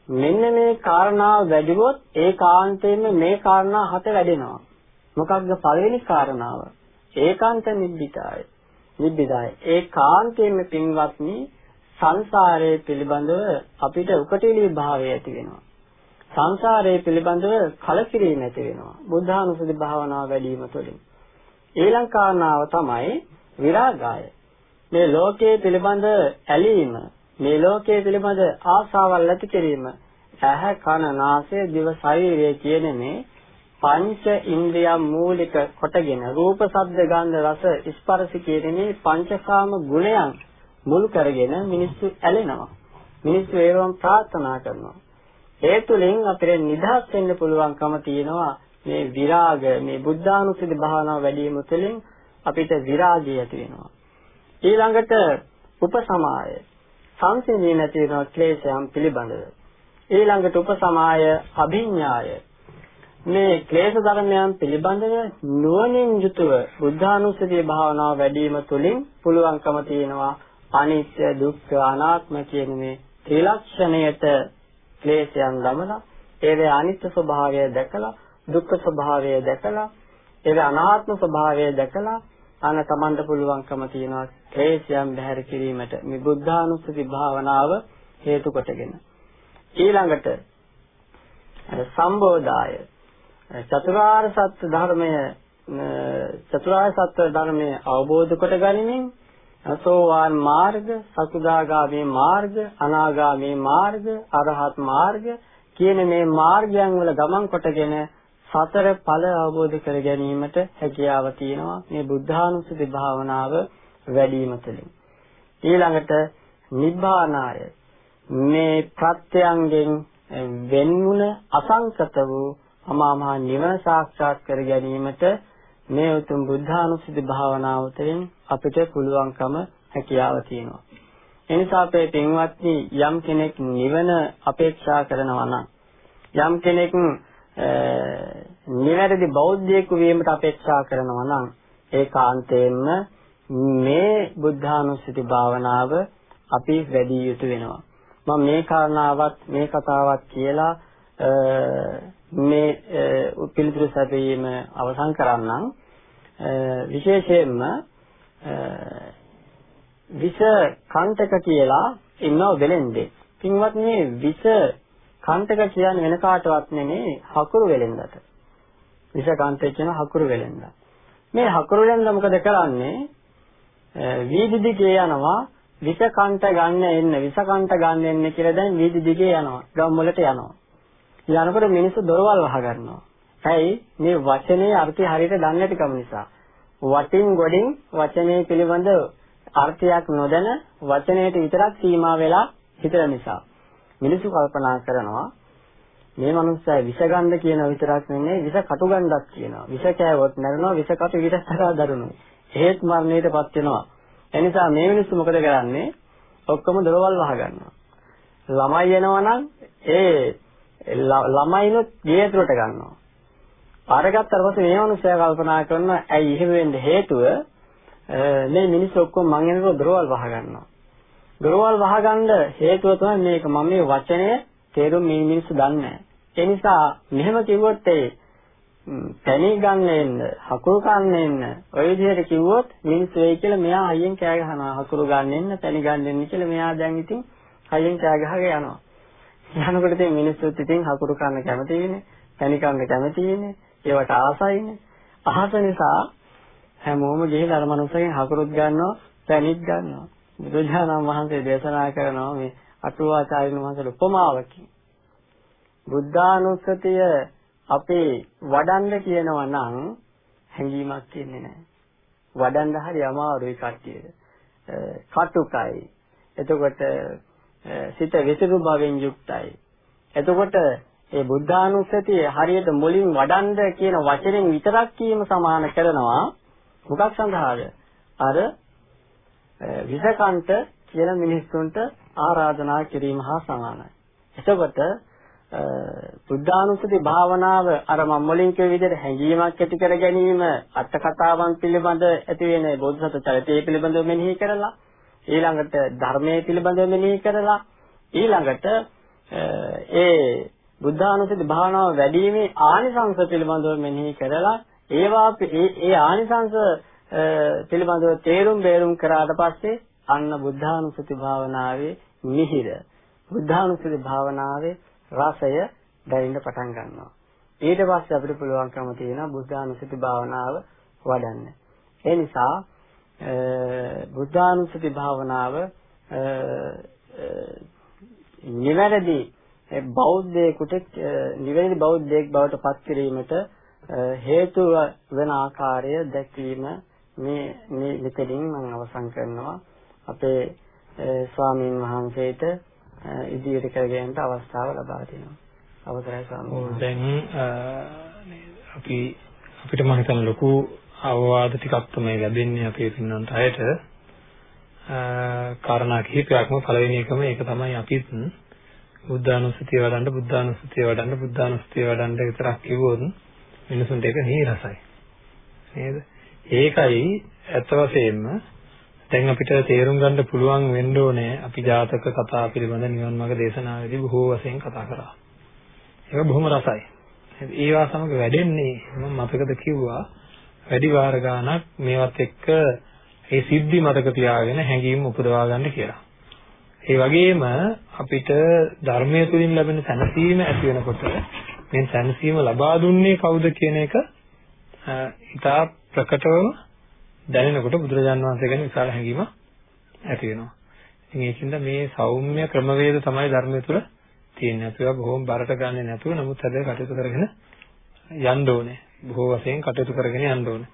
මෙන්න මේ කාරණාව වැඩිවොත් ඒකාන්තයෙන්ම මේ කාරණා හත වැඩෙනවා. මොකක්ද පළවෙනි කාරණාව? ඒකාන්ත නිබ්බිදාය. නිබ්බිදාය. ඒකාන්තයෙන්ම පින්වත්නි සංසාරයේ පිළිබඳව අපිට උකටීලී භාවය ඇති වෙනවා. සංසාරයේ පිළිබඳව කලකිරීම ඇති වෙනවා. බුද්ධානුසති භාවනාව වැඩි වීම තුළින්. ඊළඟ කාරණාව තමයි විරාගාය. මේ ලෝකයේ පිළිබඳ ඇලීම මේ ලෝකයේ පිළිබඳ ආශාවල් ඇති කිරීම. ඇහැ කන නාසය දිව ශරීරය කියන මේ පංච ඉන්ද්‍රියම් මූලික කොටගෙන රූප ශබ්ද ගන්ධ රස ස්පර්ශ කියන මේ පංචකාම ගුණයන් මුල් කරගෙන මිනිස්සු ඇලෙනවා. මිනිස්සු ඒවම් ප්‍රාර්ථනා කරනවා. ඒ තුලින් අපිට නිදහස් වෙන්න පුළුවන්කම තියෙනවා මේ විරාග මේ බුද්ධානුස්සති භාවනාව වැඩි වීම තුළින් අපිට විරාගය ඇති වෙනවා. ඊළඟට උපසමාය. සංසිඳී නැති වෙන ක්ලේශයන් පිළිබඳව. ඊළඟට උපසමාය අභිඥාය මේ ක්ලේශ ධර්මයන් පිළිබඳව නුවණින් යුතුව බුද්ධානුස්සතිය භාවනාව වැඩිම තුළින් පුළුවන්කම තියෙනවා අනිත්‍ය දුක්ඛ අනාත්ම කියන මේ ත්‍රිලක්ෂණයට ක්ලේශයන් දමලා ඒවේ අනිත්‍ය ස්වභාවය දැකලා දුක්ඛ ස්වභාවය දැකලා ඒවේ අනාත්ම ස්වභාවය දැකලා අන තමන්ට පුළුවන්කම තියෙනවා ක්ලේශයන් බැහැර කිරීමට. මේ බුද්ධානුස්සති භාවනාව හේතු කොටගෙන. ඊළඟට සම්බෝධාය. චතුරාර්ය සත්‍ය ධර්මය චතුරාර්ය සත්‍ය ධර්මය අවබෝධ කොට ගනිමින් සෝවාන් මාර්ග, සකුදාගාමී මාර්ග, අනාගාමී මාර්ග, අරහත් මාර්ග කියන මේ මාර්ගයන් වල ගමන් කොටගෙන සතර ඵල අවබෝධ කර ගැනීමට හැකියාව තියෙනවා මේ බුද්ධානුස්සති භාවනාව වැඩිම තුළින්. ඊළඟට නිබ්බානාය මේ ප්‍රත්‍යයන්ගෙන් වෙන්ුණ අසංකත වූ අමා මහ නිවන සාක්ෂාත් කර ගැනීමට මේ උතුම් බුද්ධානුස්සති භාවනාව තුළින් අපිට පුළුවන්කම හැකියාව තියෙනවා. එනිසා අපේ පින්වත්නි යම් කෙනෙක් නිවන අපේක්ෂා කරනවා නම් යම් කෙනෙක් නිවැරදි බෞද්ධයෙකු වීමට අපේක්ෂා කරනවා නම් ඒකාන්තයෙන්ම මේ බුද්ධානුස්සති භාවනාව අපි වැඩි යුතු වෙනවා. මම මේ කාරණාවත් මේ කතාවත් කියලා මේ පිළිතුරු සැපයීම අවසන් කරන්නම්. විශේෂයෙන්ම විෂ කණ්ඨක කියලා ඉන්නව වෙලෙන්දේ. පින්වත්නි විෂ කණ්ඨක කියන්නේ වෙන කාටවත් නෙමෙයි හකුරු වෙලෙන්දට. විෂ කණ්ඨක කියන හකුරු වෙලෙන්ද. මේ හකුරු වෙලෙන්ද මොකද කරන්නේ? වීදි දිගේ යනවා විෂ කණ්ඨ ගන්න එන්න විෂ කණ්ඨ ගන්න එන්න කියලා දැන් වීදි දිගේ යනවා. ගම් වලට යනවා. යනකොට මිනිස්සු දොරවල් වහ ගන්නවා. ඇයි මේ වචනේ අර්ථය හරියට දන්නේ නැතිකම නිසා. වටින් ගොඩින් වචනේ පිළිබඳ අර්ථයක් නොදැන වචනයට විතරක් සීමා වෙලා හිතන නිසා. මිනිස්සු කල්පනා කරනවා මේ මනුස්සයා විෂ ගන්න කියන විතරක් නෙමෙයි විෂ කටු ගන්නක් කියනවා. විෂ කෑවොත් මැරෙනවා විෂ කටු විතරක් දරුණුයි. හේත් මරණයටපත් වෙනවා. එනිසා මේ මිනිස්සු මොකද කරන්නේ? ඔක්කොම දොරවල් වහ ගන්නවා. ළමයි එනවා නම් ඒ ළමයිනොත් ගේ ඇතුළට ගන්නවා. අරගත්තට පස්සේ මේ මිනිස්සයා කල්පනා කරනවා ඇයි එහෙම වෙන්න හේතුව මේ මිනිස්සු ඔක්කොම මං එනකොට දොරවල් වහ ගන්නවා. දොරවල් වහගන්න හේතුව තමයි මේක මම මේ වචනය තේරුම් මේ මිනිස්සු දන්නේ නැහැ. ඒ නිසා මෙහෙම කිව්වොත් ඒ පැණි ගන්න එන්න, හකුරු ගන්න එන්න, ඔය විදිහට කිව්වොත් මිනිස්සු වෙයි කියලා මෙයා හයියෙන් කෑ ගහනවා. හකුරු ගන්න එන්න, පැණි ගන්න එන්න කියලා මෙයා දැන් ඉතින් හයියෙන් කෑ ගහගෙන යනවා. යනකොට ඉතින් මිනිස්සුත් ඉතින් හකුරු කන්න කැමතිනේ, පැණි කන්න කැමතිනේ, ඒවට ආසයිනේ. අහස නිසා හැමෝම ගිහින් අර මනුස්සයෙන් හකුරුත් ගන්නවා, පැණිත් ගන්නවා. බුදුජානක වහන්සේ දේශනා කරනවා මේ අටුවාචාර්යන් වහන්සේට උපමාවකින් බුද්ධානුස්සතිය අපේ වඩන්න කියනවා නම් හැඟීමක් තියෙන්නේ නැහැ. වඩන්න හරි අමාරුයි කට්ටියට. කටුකයි. එතකොට සිත විසිරු භවෙන් යුක්තයි. එතකොට ඒ බුද්ධානුස්සතිය හරියට මුලින් වඩන්න කියන වචනෙන් විතරක් කීම සමාන කරනවා මොකක් සඳහාද? අර විසකන්ට කියන මිනිස්සුන්ට ආරාධනා කිරීම හා සමානයි. එතකොට බුද්ධානුස්සති භාවනාව අර මම මුලින් කිව්ව විදිහට හැඟීමක් ඇති කර ගැනීම අට කතාවන් පිළිබඳ ඇති වෙන බෝධිසත්ව චරිතය පිළිබඳව මෙනෙහි කරලා ඊළඟට ධර්මයේ පිළිබඳව මෙනෙහි කරලා ඊළඟට ඒ බුද්ධානුස්සති භාවනාව වැඩිීමේ ආනිසංස පිළිබඳව මෙනෙහි කරලා ඒවා ඒ ආනිසංස පිළිබඳව තේරුම් බේරුම් කරාට පස්සේ අන්න බුද්ධානුස්සති භාවනාවේ මිහිර බුද්ධානුස්සති භාවනාවේ රසය දැනෙන්න පටන් ගන්නවා. ඊට පස්සේ අපිට පුළුවන්කම තියෙනවා බුද්ධානුස්සති භාවනාව වඩන්න. ඒ නිසා බුද්ධානුස්සති භාවනාව නිවැරදි බෞද්ධයෙකුට නිවැරදි බෞද්ධයෙක් බවට පත් කිරීමට හේතු වෙන ආකාරය දැක්වීම මේ මේ මෙතනින් මම අවසන් කරනවා අපේ ස්වාමීන් වහන්සේට ඉදිරියට කරගෙනට අවස්ථාව ලබා දෙනවා. අවසරයි ස්වාමීන් දැන් අපි අපිට මම හිතන ලොකු අවවාද ටිකක් තමයි ලැබෙන්නේ අපේ පින්නන්ට අයට. කාරණා කිහිපයක්ම පළවෙනි එකම ඒක තමයි අපිත් බුද්ධානුස්සතිය වඩන්න බුද්ධානුස්සතිය වඩන්න බුද්ධානුස්සතිය වඩන්න විතරක් කිව්වොත් මිනිසුන්ට ඒක නීරසයි. නේද? ඒකයි ඇත්ත වශයෙන්ම දැන් අපිට තේරුම් ගන්න පුළුවන් වෙන්න ඕනේ අපි ජාතක කතා පිළිබඳ නිවන් මාර්ග දේශනාවේදී බොහෝ වශයෙන් කතා කරා. ඒක බොහොම රසයි. ඒවා සමග වැඩෙන්නේ මම මතකද කිව්වා වැඩි වාර ගාණක් මේවත් එක්ක ඒ සිද්ධි මතක තියාගෙන හැඟීම් උපදවා ගන්න කියලා. ඒ වගේම අපිට ධර්මයේ තුලින් ලැබෙන සැනසීම ඇති වෙනකොට මේ සැනසීම ලබා දුන්නේ කවුද කියන එක ඉතා ප්‍රකටවම දැනෙනකොට බුදුරජාන් වහන්සේ ගැන විශාල හැඟීමක් ඇති වෙනවා. ඉතින් ඒකින්ද මේ සෞම්‍ය ක්‍රමවේද තමයි ධර්මය තුළ තියෙන්නේ. අපිව බොහොම බරට ගන්නෙ නැතුව නමුත් හැබැයි කටයුතු කරගෙන යන්න ඕනේ. බොහෝ වශයෙන් කටයුතු කරගෙන යන්න ඕනේ.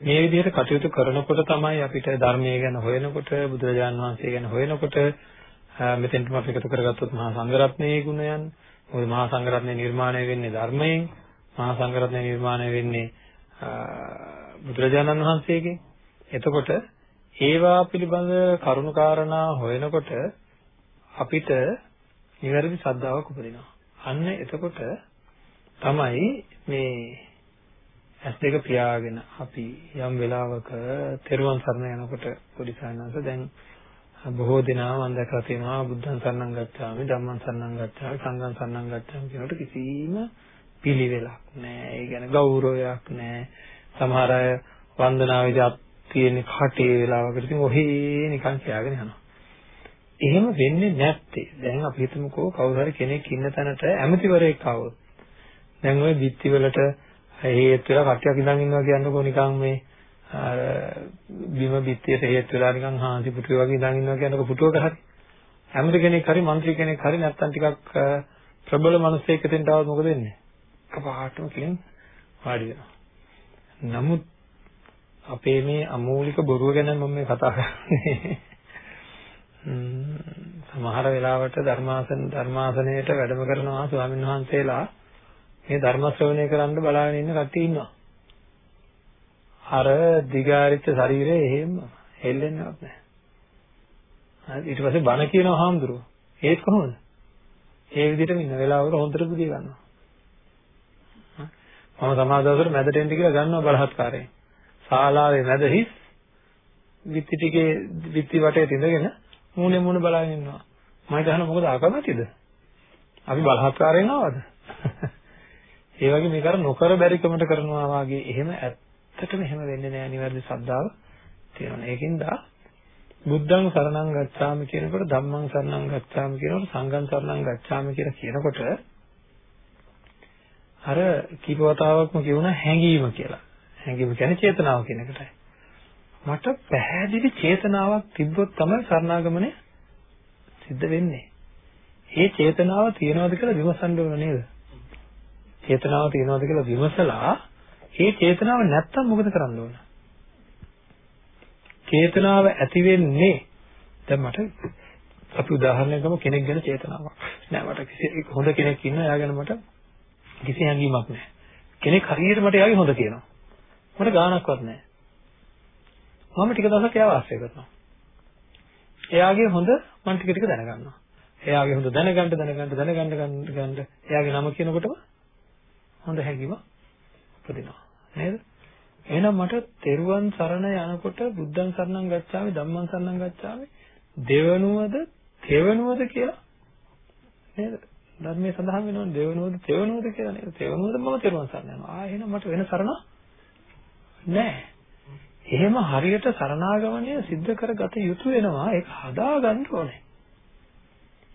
මේ විදිහට කටයුතු කරනකොට තමයි අපිට ධර්මය ගැන හොයනකොට බුදුරජාන් වහන්සේ ගැන හොයනකොට මෙතෙන්ටම අපි එකතු කරගත්තොත් මහා සංඝරත්නයේ ගුණයන් මොකද මහා සංඝරත්නය නිර්මාණය වෙන්නේ ධර්මයෙන් මහා සංඝරත්නය නිර්මාණය වෙන්නේ බුදුරජාණන් වහන්සේගෙන්. එතකොට ඒවා පිළිබඳ කරුණාකාරණා හොයනකොට අපිට නිවැරදි ශ්‍රද්ධාවක් උපදිනවා. අන්න එතකොට තමයි මේ ඇස් දෙක පියාගෙන අපි යම් වෙලාවක තෙරුවන් සරණ යනකොට පොඩි සානස දැන් බොහෝ දෙනා මම දැකලා තියෙනවා බුද්ධං සරණං ගච්ඡාමි ධම්මං සරණං ගච්ඡාමි සංඝං සරණං ගච්ඡාමි කියනකොට කිසිම පිළිවෙලක් නැහැ. ඒ කියන්නේ ගෞරවයක් නැහැ. සමහර අය වන්දනාවේදී අත් තියෙන කටේ වෙලාවකට ඉතින් ඔහේ නිකන් කියාගෙන යනවා. එහෙම වෙන්නේ නැත්තේ. දැන් අපි හිතමුකෝ කවුරු හරි කෙනෙක් ඉන්න තැනට ඇමතිවරයෙක් ආවොත්. දැන් ওই දිත්ති වලට හේත් වෙලා කට්ටියක් ඉඳන් ඉන්නවා කියන්නකෝ නිකන් මේ අර බිම බිත්තියට හේත් වෙලා නිකන් හාන්සි පුටුවේ වගේ ඉඳන් ඉන්නවා කියන්නකෝ පුටුවක හරි. ඇමති කෙනෙක් හරි മന്ത്രി කෙනෙක් හරි නැත්තම් ටිකක් ප්‍රබල මිනිස්සෙක් හිටින්න આવොත් මොකද වෙන්නේ? එකපාරටම කෙලින් වාඩි වෙනවා. නමුත් අපේ මේ අමූලික බොරුව ගැන මම මේ කතා කරන්නේ. සමහර වෙලාවට ධර්මාසන ධර්මාසනයේට වැඩම කරනවා ස්වාමීන් වහන්සේලා මේ ධර්ම ශ්‍රවණය කරන්න බලාගෙන ඉන්න කට්ටිය ඉන්නවා. අර දිගාරිච්ච ශරීරය එහෙම හෙල්ලෙන්නේවත් නැහැ. හරි ඊට පස්සේ බණ කියනවා හාමුදුරුවෝ. ඒත් කොහොමද? ඒ විදිහටම ඉන්න වෙලාවකට හොඳට බුදිය ගන්නවා. මම සමාජ දවසට මැදට එන්න කියලා ගන්නවා බලහත්කාරයෙන්. ශාලාවේ මැද හිස් විත්ති ටිකේ විත්ති වටේ තිඳගෙන මූණේ මූණ බලාගෙන ඉන්නවා. මම හිතනවා මොකද අකමැතිද? අපි බලහත්කාරයෙන් ආවද? ඒ වගේ මේක අර නොකර බැරිකමට කරනවා වාගේ එහෙම ඇත්තටම එහෙම වෙන්නේ නැහැ නිවැරදි ශ්‍රද්ධාව තියෙනවා. ඒකින්ද බුද්ධං සරණං ගච්ඡාමි කියනකොට ධම්මං සරණං ගච්ඡාමි කියනකොට සංඝං සරණං ගච්ඡාමි කියලා කියනකොට අර කීප වතාවක්ම කියුණා හැඟීම කියලා. හැඟීම කියන්නේ චේතනාව කියන එකටයි. මට පැහැදිලි චේතනාවක් තිබ්බොත් තමයි සරණාගමනේ සිද්ධ වෙන්නේ. ඒ චේතනාව තියනවාද කියලා විමසන්න ඕන නේද? චේතනාව තියනවාද කියලා විමසලා ඒ චේතනාව නැත්තම් මොකද කරන්න ඕන? චේතනාව ඇති වෙන්නේ දැන් මට අපි උදාහරණයක් ගමු කෙනෙක් ගැන චේතනාවක්. නෑ මට කිසි හොඳ කෙනෙක් ඉන්න එයා ගැන මට කිසි හැඟීමක් නෑ. කෙනෙක් හරියට මට එයාගේ හොඳ කියනවා. මට ගාණක්වත් නෑ. මම ටික දවසක් එයාව ආශ්‍රය කරනවා. එයාගේ හොඳ මම ටික ටික දැනගන්නවා. එයාගේ හොඳ දැනගන්න දැනගන්න දැනගන්න ගන්න එයාගේ නම කියනකොටම හොඳ හැඟීමක් උපදිනවා. නේද? එහෙනම් මට තෙරුවන් සරණ යනකොට බුද්ධං සරණං ගච්ඡාමි ධම්මං සරණං ගච්ඡාමි දෙවනුවද තෙවනුවද කියලා නේද? ධර්මයේ සඳහන් වෙනවනේ දෙවනුවද තෙවනුවද කියලා නේද? තෙවනුවද මම තෙරුවන් සරණ යනවා. ආ එහෙනම් මට වෙන සරණ නැහැ. එහෙම හරියට සරණාගමනය සිද්ධ කරගත යුතු වෙනවා. ඒක හදාගන්න ඕනේ.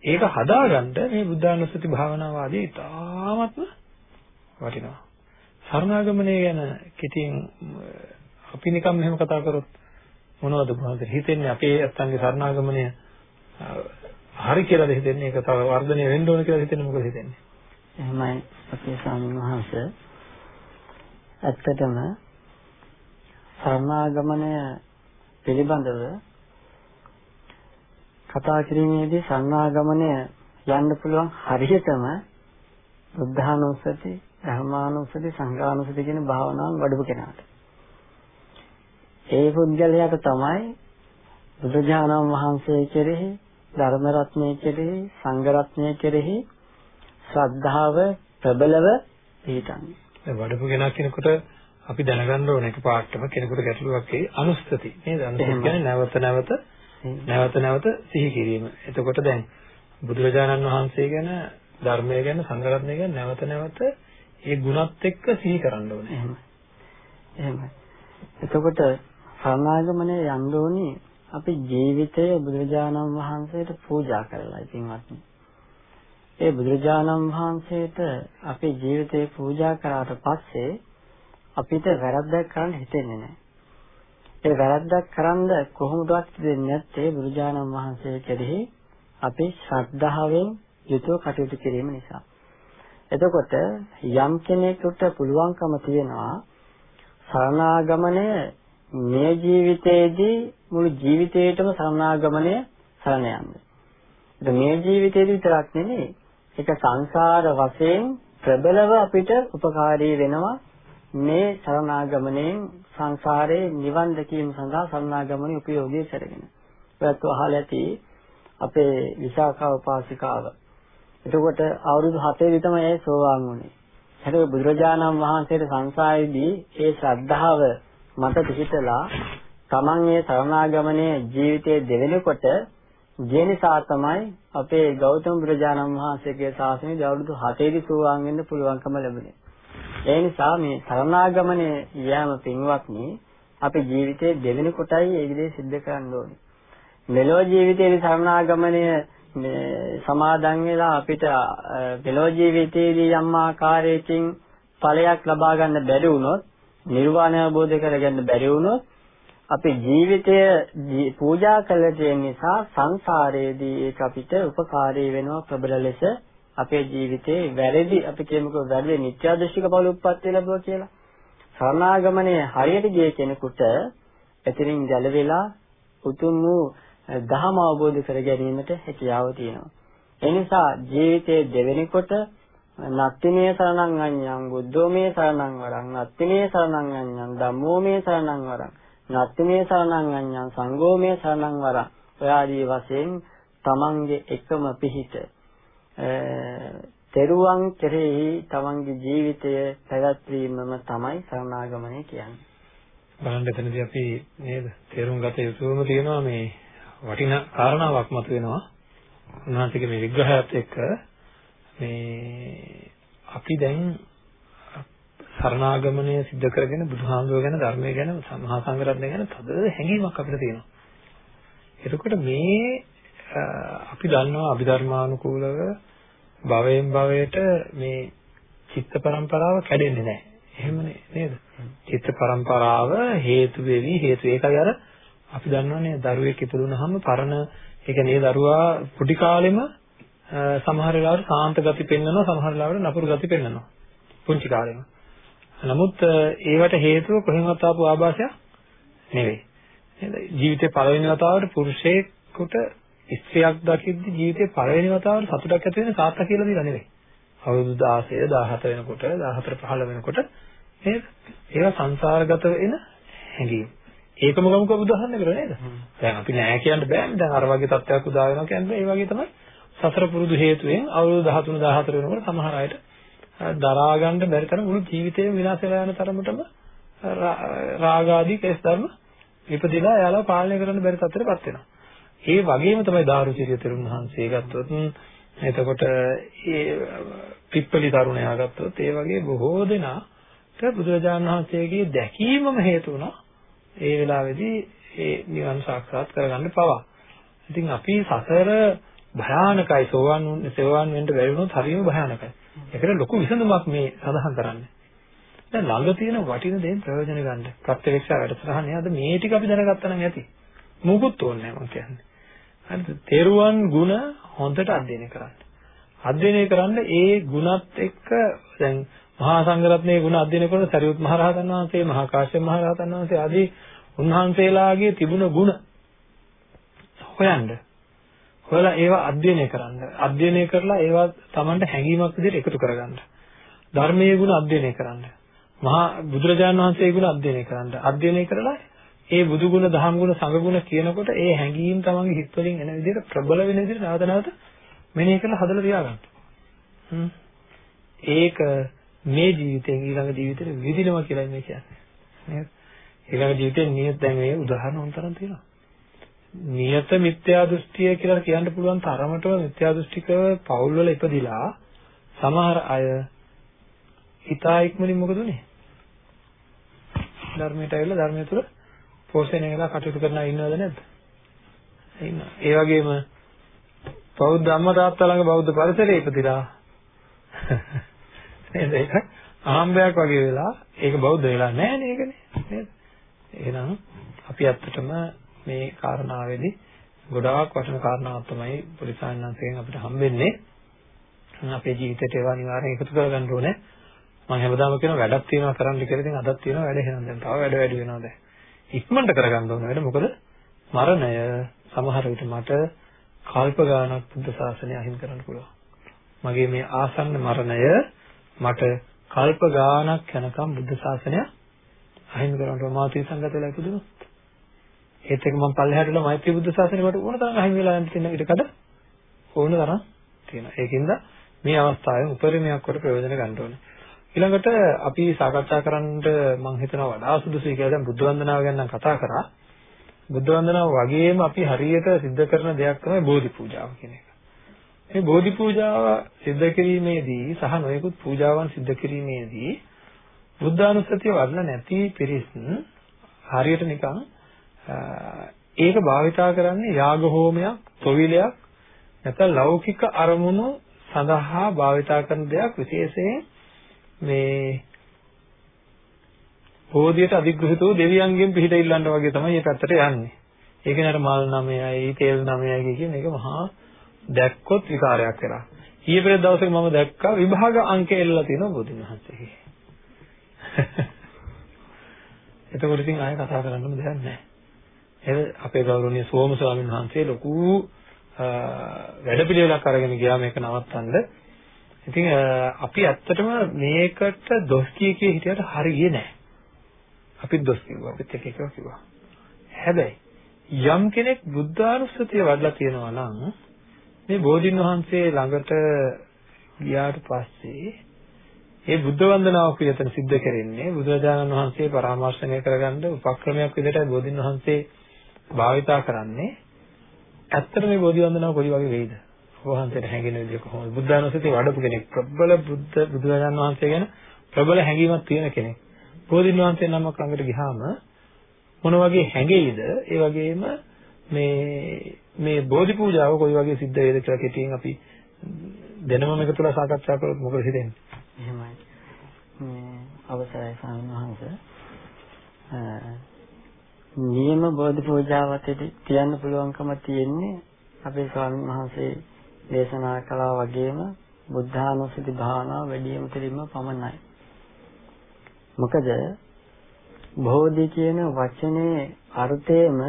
ඒක හදාගන්න මේ බුද්ධානුස්සති භාවනාව ආදී ඉතාමත්ම වටිනවා. සරණාගමනය ගැන කිතින් අපි නිකම් මෙහෙම කතා කරොත් මොනවද මොනවද හිතෙන්නේ අපේ අත්තන්ගේ සරණාගමනය හරි කියලාද හිතෙන්නේ. ඒක තව වර්ධනය වෙන්න ඕන කියලා හිතෙන්නේ මොකද හිතෙන්නේ? එහෙමයි අපේ ස්වාමීන් වහන්සේ. ඇත්තටම සරණාගමනය පිළිබඳව කතා කිරීමේදී සරණාගමනය යන්න පුළුවන් හරියටම බුද්ධානුස්සති ධර්මානුස්සති සංඝානුස්සති කියන භාවනාවන් වඩපු කෙනාට. ඒ පුද්ගලයාට තමයි බුදුජානක වහන්සේ කෙරෙහි ධර්ම රත්නයේ කෙරෙහි සංඝ රත්නයේ කෙරෙහි ශ්‍රද්ධාව ප්‍රබලව පිහිටන්නේ. ඒ වඩපු කෙනා කෙනෙකුට අපි දැනගන්න ඕන එක පාඩම කෙනෙකුට ගැටලුවක් ඒ අනුස්තති නේද? අනුස්තති කියන්නේ නැවත නැවත නැවත නැවත සිහි කිරීම. එතකොට දැන් බුදුරජාණන් වහන්සේ ගැන ධර්මය ගැන සංඝ රත්නය ගැන නැවත නැවත ඒ ගුණත් එක්ක සිහි කරන්න ඕනේ. එහෙමයි. එහෙමයි. එතකොට සමාගමනේ යන්න ඕනේ අපි ජීවිතය බුදුරජාණන් වහන්සේට පූජා කරලා ඉතින්වත්. ඒ බුදුරජාණන් වහන්සේට අපේ ජීවිතේ පූජා කරාට පස්සේ අපිට වැරද්දක් කරන්න හිතෙන්නේ නැහැ. ඒ වැරද්දක් කරන්න කොහොමදවත් දෙන්නේ නැත්තේ බුදුරජාණන් වහන්සේ කෙරෙහි අපි ශ්‍රද්ධාවෙන් යුතුව කටයුතු කිරීම නිසා. එතකොට යම් කෙනෙකුට පුළුවන්කම තියෙනවා සරණාගමනය මේ ජීවිතයේදී මුළු ජීවිතේටම සරණාගමනය සරණ යන්න. ඒක මේ ජීවිතේදී විතරක් නෙමෙයි ඒක සංසාර වශයෙන් ප්‍රබලව අපිට උපකාරී වෙනවා මේ සරණාගමණයෙන් සංසාරේ නිවන් දැකීම සඳහා සරණාගමණය උපයෝගී කරගෙන. ඔයත් අහලා ඇති අපේ විසාකා උපාසිකාව එතකොට අවුරුදු 7 දී තමයි ඒ සෝවාන් වුනේ. හැබැයි බුදුරජාණන් වහන්සේට සංසාරයේදී ඒ ශ්‍රද්ධාව මත පිහිටලා තමන් මේ සරණාගමනයේ ජීවිතයේ දෙවෙනකොට ගිය නිසා තමයි අපේ ගෞතම බුදුරජාණන් වහන්සේගේ ශාසනයේදී අවුරුදු 7 දී සෝවාන් වෙන්න පුළුවන්කම ලැබුණේ. ඒ නිසා මේ සරණාගමනයේ යෑම පින්වත්නි අපේ ජීවිතයේ දෙවෙනි කොටයි ඒ විදිහේ සිද්ධ කරන්න ඕනේ. මෙලොව ජීවිතයේ සරණාගමනය මේ සමාදන් වෙලා අපිට පෙළොව ජීවිතයේදී යම් ආකාරයකින් ඵලයක් ලබා ගන්න බැරි වුණොත් නිර්වාණය අවබෝධ කරගන්න බැරි වුණොත් අපේ ජීවිතය පූජා කළ දේ නිසා සංසාරයේදී ඒක අපිට උපකාරී වෙනවා ප්‍රබල ලෙස අපේ ජීවිතේ වැරදි අපි කියමුකෝ වැරදි නිත්‍යාදෘෂ්ටික බල උප්පත්ති ලැබුවා කියලා. සරණාගමනයේ හරියට ගිය කෙනෙකුට එතනින් ගැලවිලා උතුම් වූ දහම අවබෝධ කර ගැනීමට හැකියාව තියෙනවා. ඒ නිසා ජීවිතයේ දෙවෙනි කොට නත්තිමේ සරණං අඤ්ඤං බුද්ධෝ මේ සරණං වරං නත්තිමේ සරණං අඤ්ඤං ධම්මෝ මේ සරණං වරං නත්තිමේ සරණං අඤ්ඤං සංඝෝ මේ සරණං වරං ඔය ආදී වශයෙන් තමන්ගේ එකම පිහිට තෙරුවන් කෙරෙහි තමන්ගේ ජීවිතය පැවැත්වීමම තමයි සරණාගමනය කියන්නේ. බලන්න එතනදී අපි නේද තේරුම් ගත යුතුම තියෙනවා මේ වටිනා කාරණාවක් මතුවෙනවා. උන්වහන්සේගේ මේ විග්‍රහයත් එක්ක මේ අපි දැන් සරණාගමනය සිද්ධ කරගෙන බුදුහාමුදුරුවෝ ගැන ධර්මය ගැන මහා සංඝරත්නය ගැන තද හැඟීමක් අපිට තියෙනවා. එතකොට මේ අපි දන්නවා අභිධර්මානුකූලව භවයෙන් භවයට මේ චිත්ත පරම්පරාව කැඩෙන්නේ නැහැ. එහෙමනේ නේද? චිත්ත පරම්පරාව හේතු වෙවි හේතු ඒකයි අර අපි දන්නවනේ දරුවෙක් ඉපදුනහම පරණ ඒ කියන්නේ දරුවා පුඩි කාලෙම සමහර වෙලාවට සාන්ත ගති පෙන්වනවා සමහර වෙලාවට නපුරු ගති පෙන්වනවා පුංචි කාලෙම. නමුත් ඒවට හේතුව කොහෙන්වත් ආපු ආభాසයක් නෙවෙයි. නේද? ජීවිතේ පළවෙනි වතාවට පුරුෂයෙකුට ස්ත්‍රියක් දකිද්දි ජීවිතේ පළවෙනි වතාවට සතුටක් ඇති වෙන තාත්තා කියලා දීලා නෙවෙයි. අවුරුදු 16 17 වෙනකොට 14 15 වෙනකොට නේද? ඒවා සංසාරගත වෙන හැඟීම්. ඒකම ගමුක උදාහරණ කර නේද? දැන් අපි නෑ කියන්න බෑනේ. දැන් අර වගේ තත්ත්වයක් උදා වෙනවා කියන්නේ ඒ වගේ තමයි සසර පුරුදු හේතුවෙන් අවුරුදු 13 14 වෙනකොට සමහර අයට දරා ගන්න බැරි තරම් මුළු ජීවිතේම විනාශ වෙලා යන තරමටම රාග ආදී කෙස් ධර්ම ඉපදිලා එයාලා පාලනය කරන්න බැරි තත්ත්වයකටපත් වෙනවා. ඒ වගේම තමයි දාරුචිරිය තෙරුන් වහන්සේ ගත්තොත් එතකොට ඒ පිප්පලි තරුණයා ගත්තොත් ඒ වගේ බොහෝ දෙනාට බුදුරජාණන් වහන්සේගේ දැකීමම හේතු වුණා. ඒ වෙලාවේදී ඒ නිවන් සාක්ෂාත් කරගන්න පවා. ඉතින් අපි සසර භයානකයි සෝවන් සෝවන් වෙන්න බැරි වුණොත් හරියම භයානකයි. ඒකට ලොකු විසඳුමක් මේ සඳහන් කරන්නේ. දැන් ළඟ තියෙන වටින දේ ප්‍රයෝජන ගන්න. ප්‍රත්‍යවේක්ෂා වැඩසටහන එයාද මේ ටික අපි දැනගත්තා නම් ඇති. මොකුත් ඕනේ නැහැ මම කියන්නේ. හරිද? තේරුවන් ಗುಣ හොඳට අධ්‍යයනය කරන්න. අධ්‍යයනය කරන්න ඒ ಗುಣත් එක්ක දැන් මහා සංඝරත්නයේ ගුණ අධ්‍යයනය කරන සරියුත් මහ රහතන් වහන්සේ, මහා කාශ්‍යප මහ රහතන් වහන්සේ ආදී උන්වහන්සේලාගේ තිබුණ ගුණ හොයන්න හොයලා ඒවා අධ්‍යයනය කරන්න. අධ්‍යයනය කරලා ඒවා Tamanට හැඟීමක් විදිහට එකතු කරගන්න. ධර්මයේ ගුණ අධ්‍යයනය කරන්න. මහා බුදුරජාණන් වහන්සේගේ ගුණ අධ්‍යයනය කරන්න. අධ්‍යයනය කරලා ඒ බුදු ගුණ, දහම් ගුණ, සංඝ ගුණ කියනකොට ඒ හැඟීම් Tamanගේ හිත වලින් එන විදිහට ප්‍රබල වෙන විදිහට නැවත නැවත මෙනෙහි කරලා හදලා තියාගන්න. හ්ම්. ඒක මේ ජීවිතයෙන් ඊළඟ ජීවිතේට විදිනවා කියලා මේ කියන්නේ. නේද? ඊළඟ ජීවිතේ නියත දැන් මේ උදාහරණ උන්තරම් තියෙනවා. නියත මිත්‍යා දෘෂ්ටිය කියලා කියන්න පුළුවන් තරමටම මිත්‍යා දෘෂ්ටිකව පෞල් වල ඉපදිලා සමහර අය හිතා ඉක්මනින් මොකද උනේ? ධර්මයට ඇවිල්ලා ධර්මය තුළ පෝෂණය වෙලා කටයුතු කරන අය ඉන්නවද නැද්ද? ඉන්නවා. ඒ වගේම බෞද්ධ අම්මා තාත්තා ළඟ බෞද්ධ පරිසරයේ ඉපදිලා නේද ඒක ආම්බයක් වගේ වෙලා ඒක බෞද්ධ වෙලා නැහැ නේ ඒකනේ නේද? එහෙනම් අපි ඇත්තටම මේ කාරණාවේදී ගොඩාක් වටින කාරණාවක් තමයි පුරිසාන්නන්සයෙන් අපිට හම්බෙන්නේ. අපේ ජීවිතේට ඒවා අනිවාර්යෙන් එකතු කරගන්න ඕනේ. මම හැමදාම කියනවා වැඩක් තියෙනවා කරන්න කියලා ඉතින් අදත් තියෙනවා වැඩ එහෙනම් දැන් තව වැඩ වැඩි වෙනවා දැන්. ඉක්මනට කරගන්න ඕන වැඩ මොකද මරණය සමහර විට මට කල්ප ගානක් බුද්ධ ශාසනය අහිමි කරන්න පුළුවන්. මගේ මේ ආසන්න මරණය මට කල්ප ගානක් යනකම් බුද්ධ ශාසනය අහිමි කරන්න පුළුවන්. මාතෘ සංගත වෙලා ඉපදුණොත් ඒත් එක මම පල්ලෙහාටලා මෛත්‍රී බුද්ධ ශාසනය මට ඕන තරම් අහිමි වෙලා යන්න තියෙන ඊටකඩ ඕන තරම් තියෙනවා. ඒකින්ද මේ අවස්ථාවේ උපරිමයක් කොට ප්‍රයෝජන ගන්න ඕනේ. ඊළඟට අපි සාකච්ඡා කරන්න මම හිතනවා වඩා සුදුසුයි කියලා දැන් බුද්ධ වන්දනාව ගැන කතා කරා. බුද්ධ වන්දනාව වගේම අපි හරියට සිද්ධ කරන දෙයක් තමයි බෝධි පූජාව කියන එක. මේ බෝධි පූජාව සිද්ධ කිරීමේදී සහ නොයෙකුත් පූජාවන් සිද්ධ කිරීමේදී බුද්ධානුස්සතිය වඩන නැති පිරිස් හරියට නිකන් ඒක භාවිතා කරන්නේ යාග හෝමයක්, තොවිලයක් නැත්නම් ලෞකික අරමුණු සඳහා භාවිතා කරන දෙයක් විශේෂයෙන් මේ බෝධියට අධිග්‍රහිත වූ දෙවියන්ගෙන් පිහිට ඉල්ලන්න වගේ තමයි මේ පැත්තට යන්නේ. ඒ කියන්නේ අර මල් නමයයි, තෙල් නමයයි කියන එක මහා දැක්කොත් විකාරයක් වෙලා. ඊයේ පෙර දවසේ මම දැක්කා විභාග අංක එල්ලලා තියෙනවා බෝධින් වහන්සේගේ. එතකොට ඉතින් ආයෙ කතා කරන්නම දෙයක් නැහැ. එහෙනම් අපේ ගෞරවනීය සෝම ස්වාමීන් වහන්සේ ලොකු වැඩපිළිවෙලක් අරගෙන ගියා මේක නවත්තන්න. ඉතින් අපි ඇත්තටම මේකට දොස් කිය කිය හිටියට හරි ගියේ නැහැ. අපිත් දොස් කිව්වා. අපිත් එක එකව කිව්වා. හැබැයි යම් කෙනෙක් බුද්ධානුස්සතිය වඩලා තියෙනවා නම් මේ බෝධින් වහන්සේ ළඟට ගියාට පස්සේ ඒ බුද්ධ වන්දනාව පිළිතන සිද්ධ කරන්නේ බුදුරජාණන් වහන්සේ පරාමර්ශනය කරගන්න උපක්‍රමයක් විදිහට බෝධින් වහන්සේ භාවිතා කරන්නේ ඇත්තට මේ බෝධි වන්දනාව කොයි වගේ වෙයිද? වහන්සේට හැඟෙන විදිහ කොහොමද? බුද්ධානුස්සතිය වඩපු කෙනෙක් ප්‍රබල බුද්ධ බුදුරජාණන් වහන්සේ ගැන ප්‍රබල හැඟීමක් තියෙන කෙනෙක්. බෝධින් වහන්සේ නමක් ළඟට ගියාම මොන වගේ හැඟෙයිද? ඒ වගේම මේ මේ බෝධි පූජාව කොයි වගේ සිද්ධ වේද කියලා කෙටියෙන් අපි දෙනම එක තුල සාකච්ඡා කරොත් මොකද හිතෙන්නේ? එහෙමයි. මේ අවසරයි ස්වාමීන් වහන්සේ. නියම බෝධි පූජාවතේදී තියන්න පුළුවන්කම තියෙන්නේ අපේ ස්වාමීන් වහන්සේ දේශනා කළා වගේම බුද්ධානුස්සති භාවනාව වැඩිම තෙලින්ම පමණයි. මොකද බෝධි කියන වචනේ අර්ථයම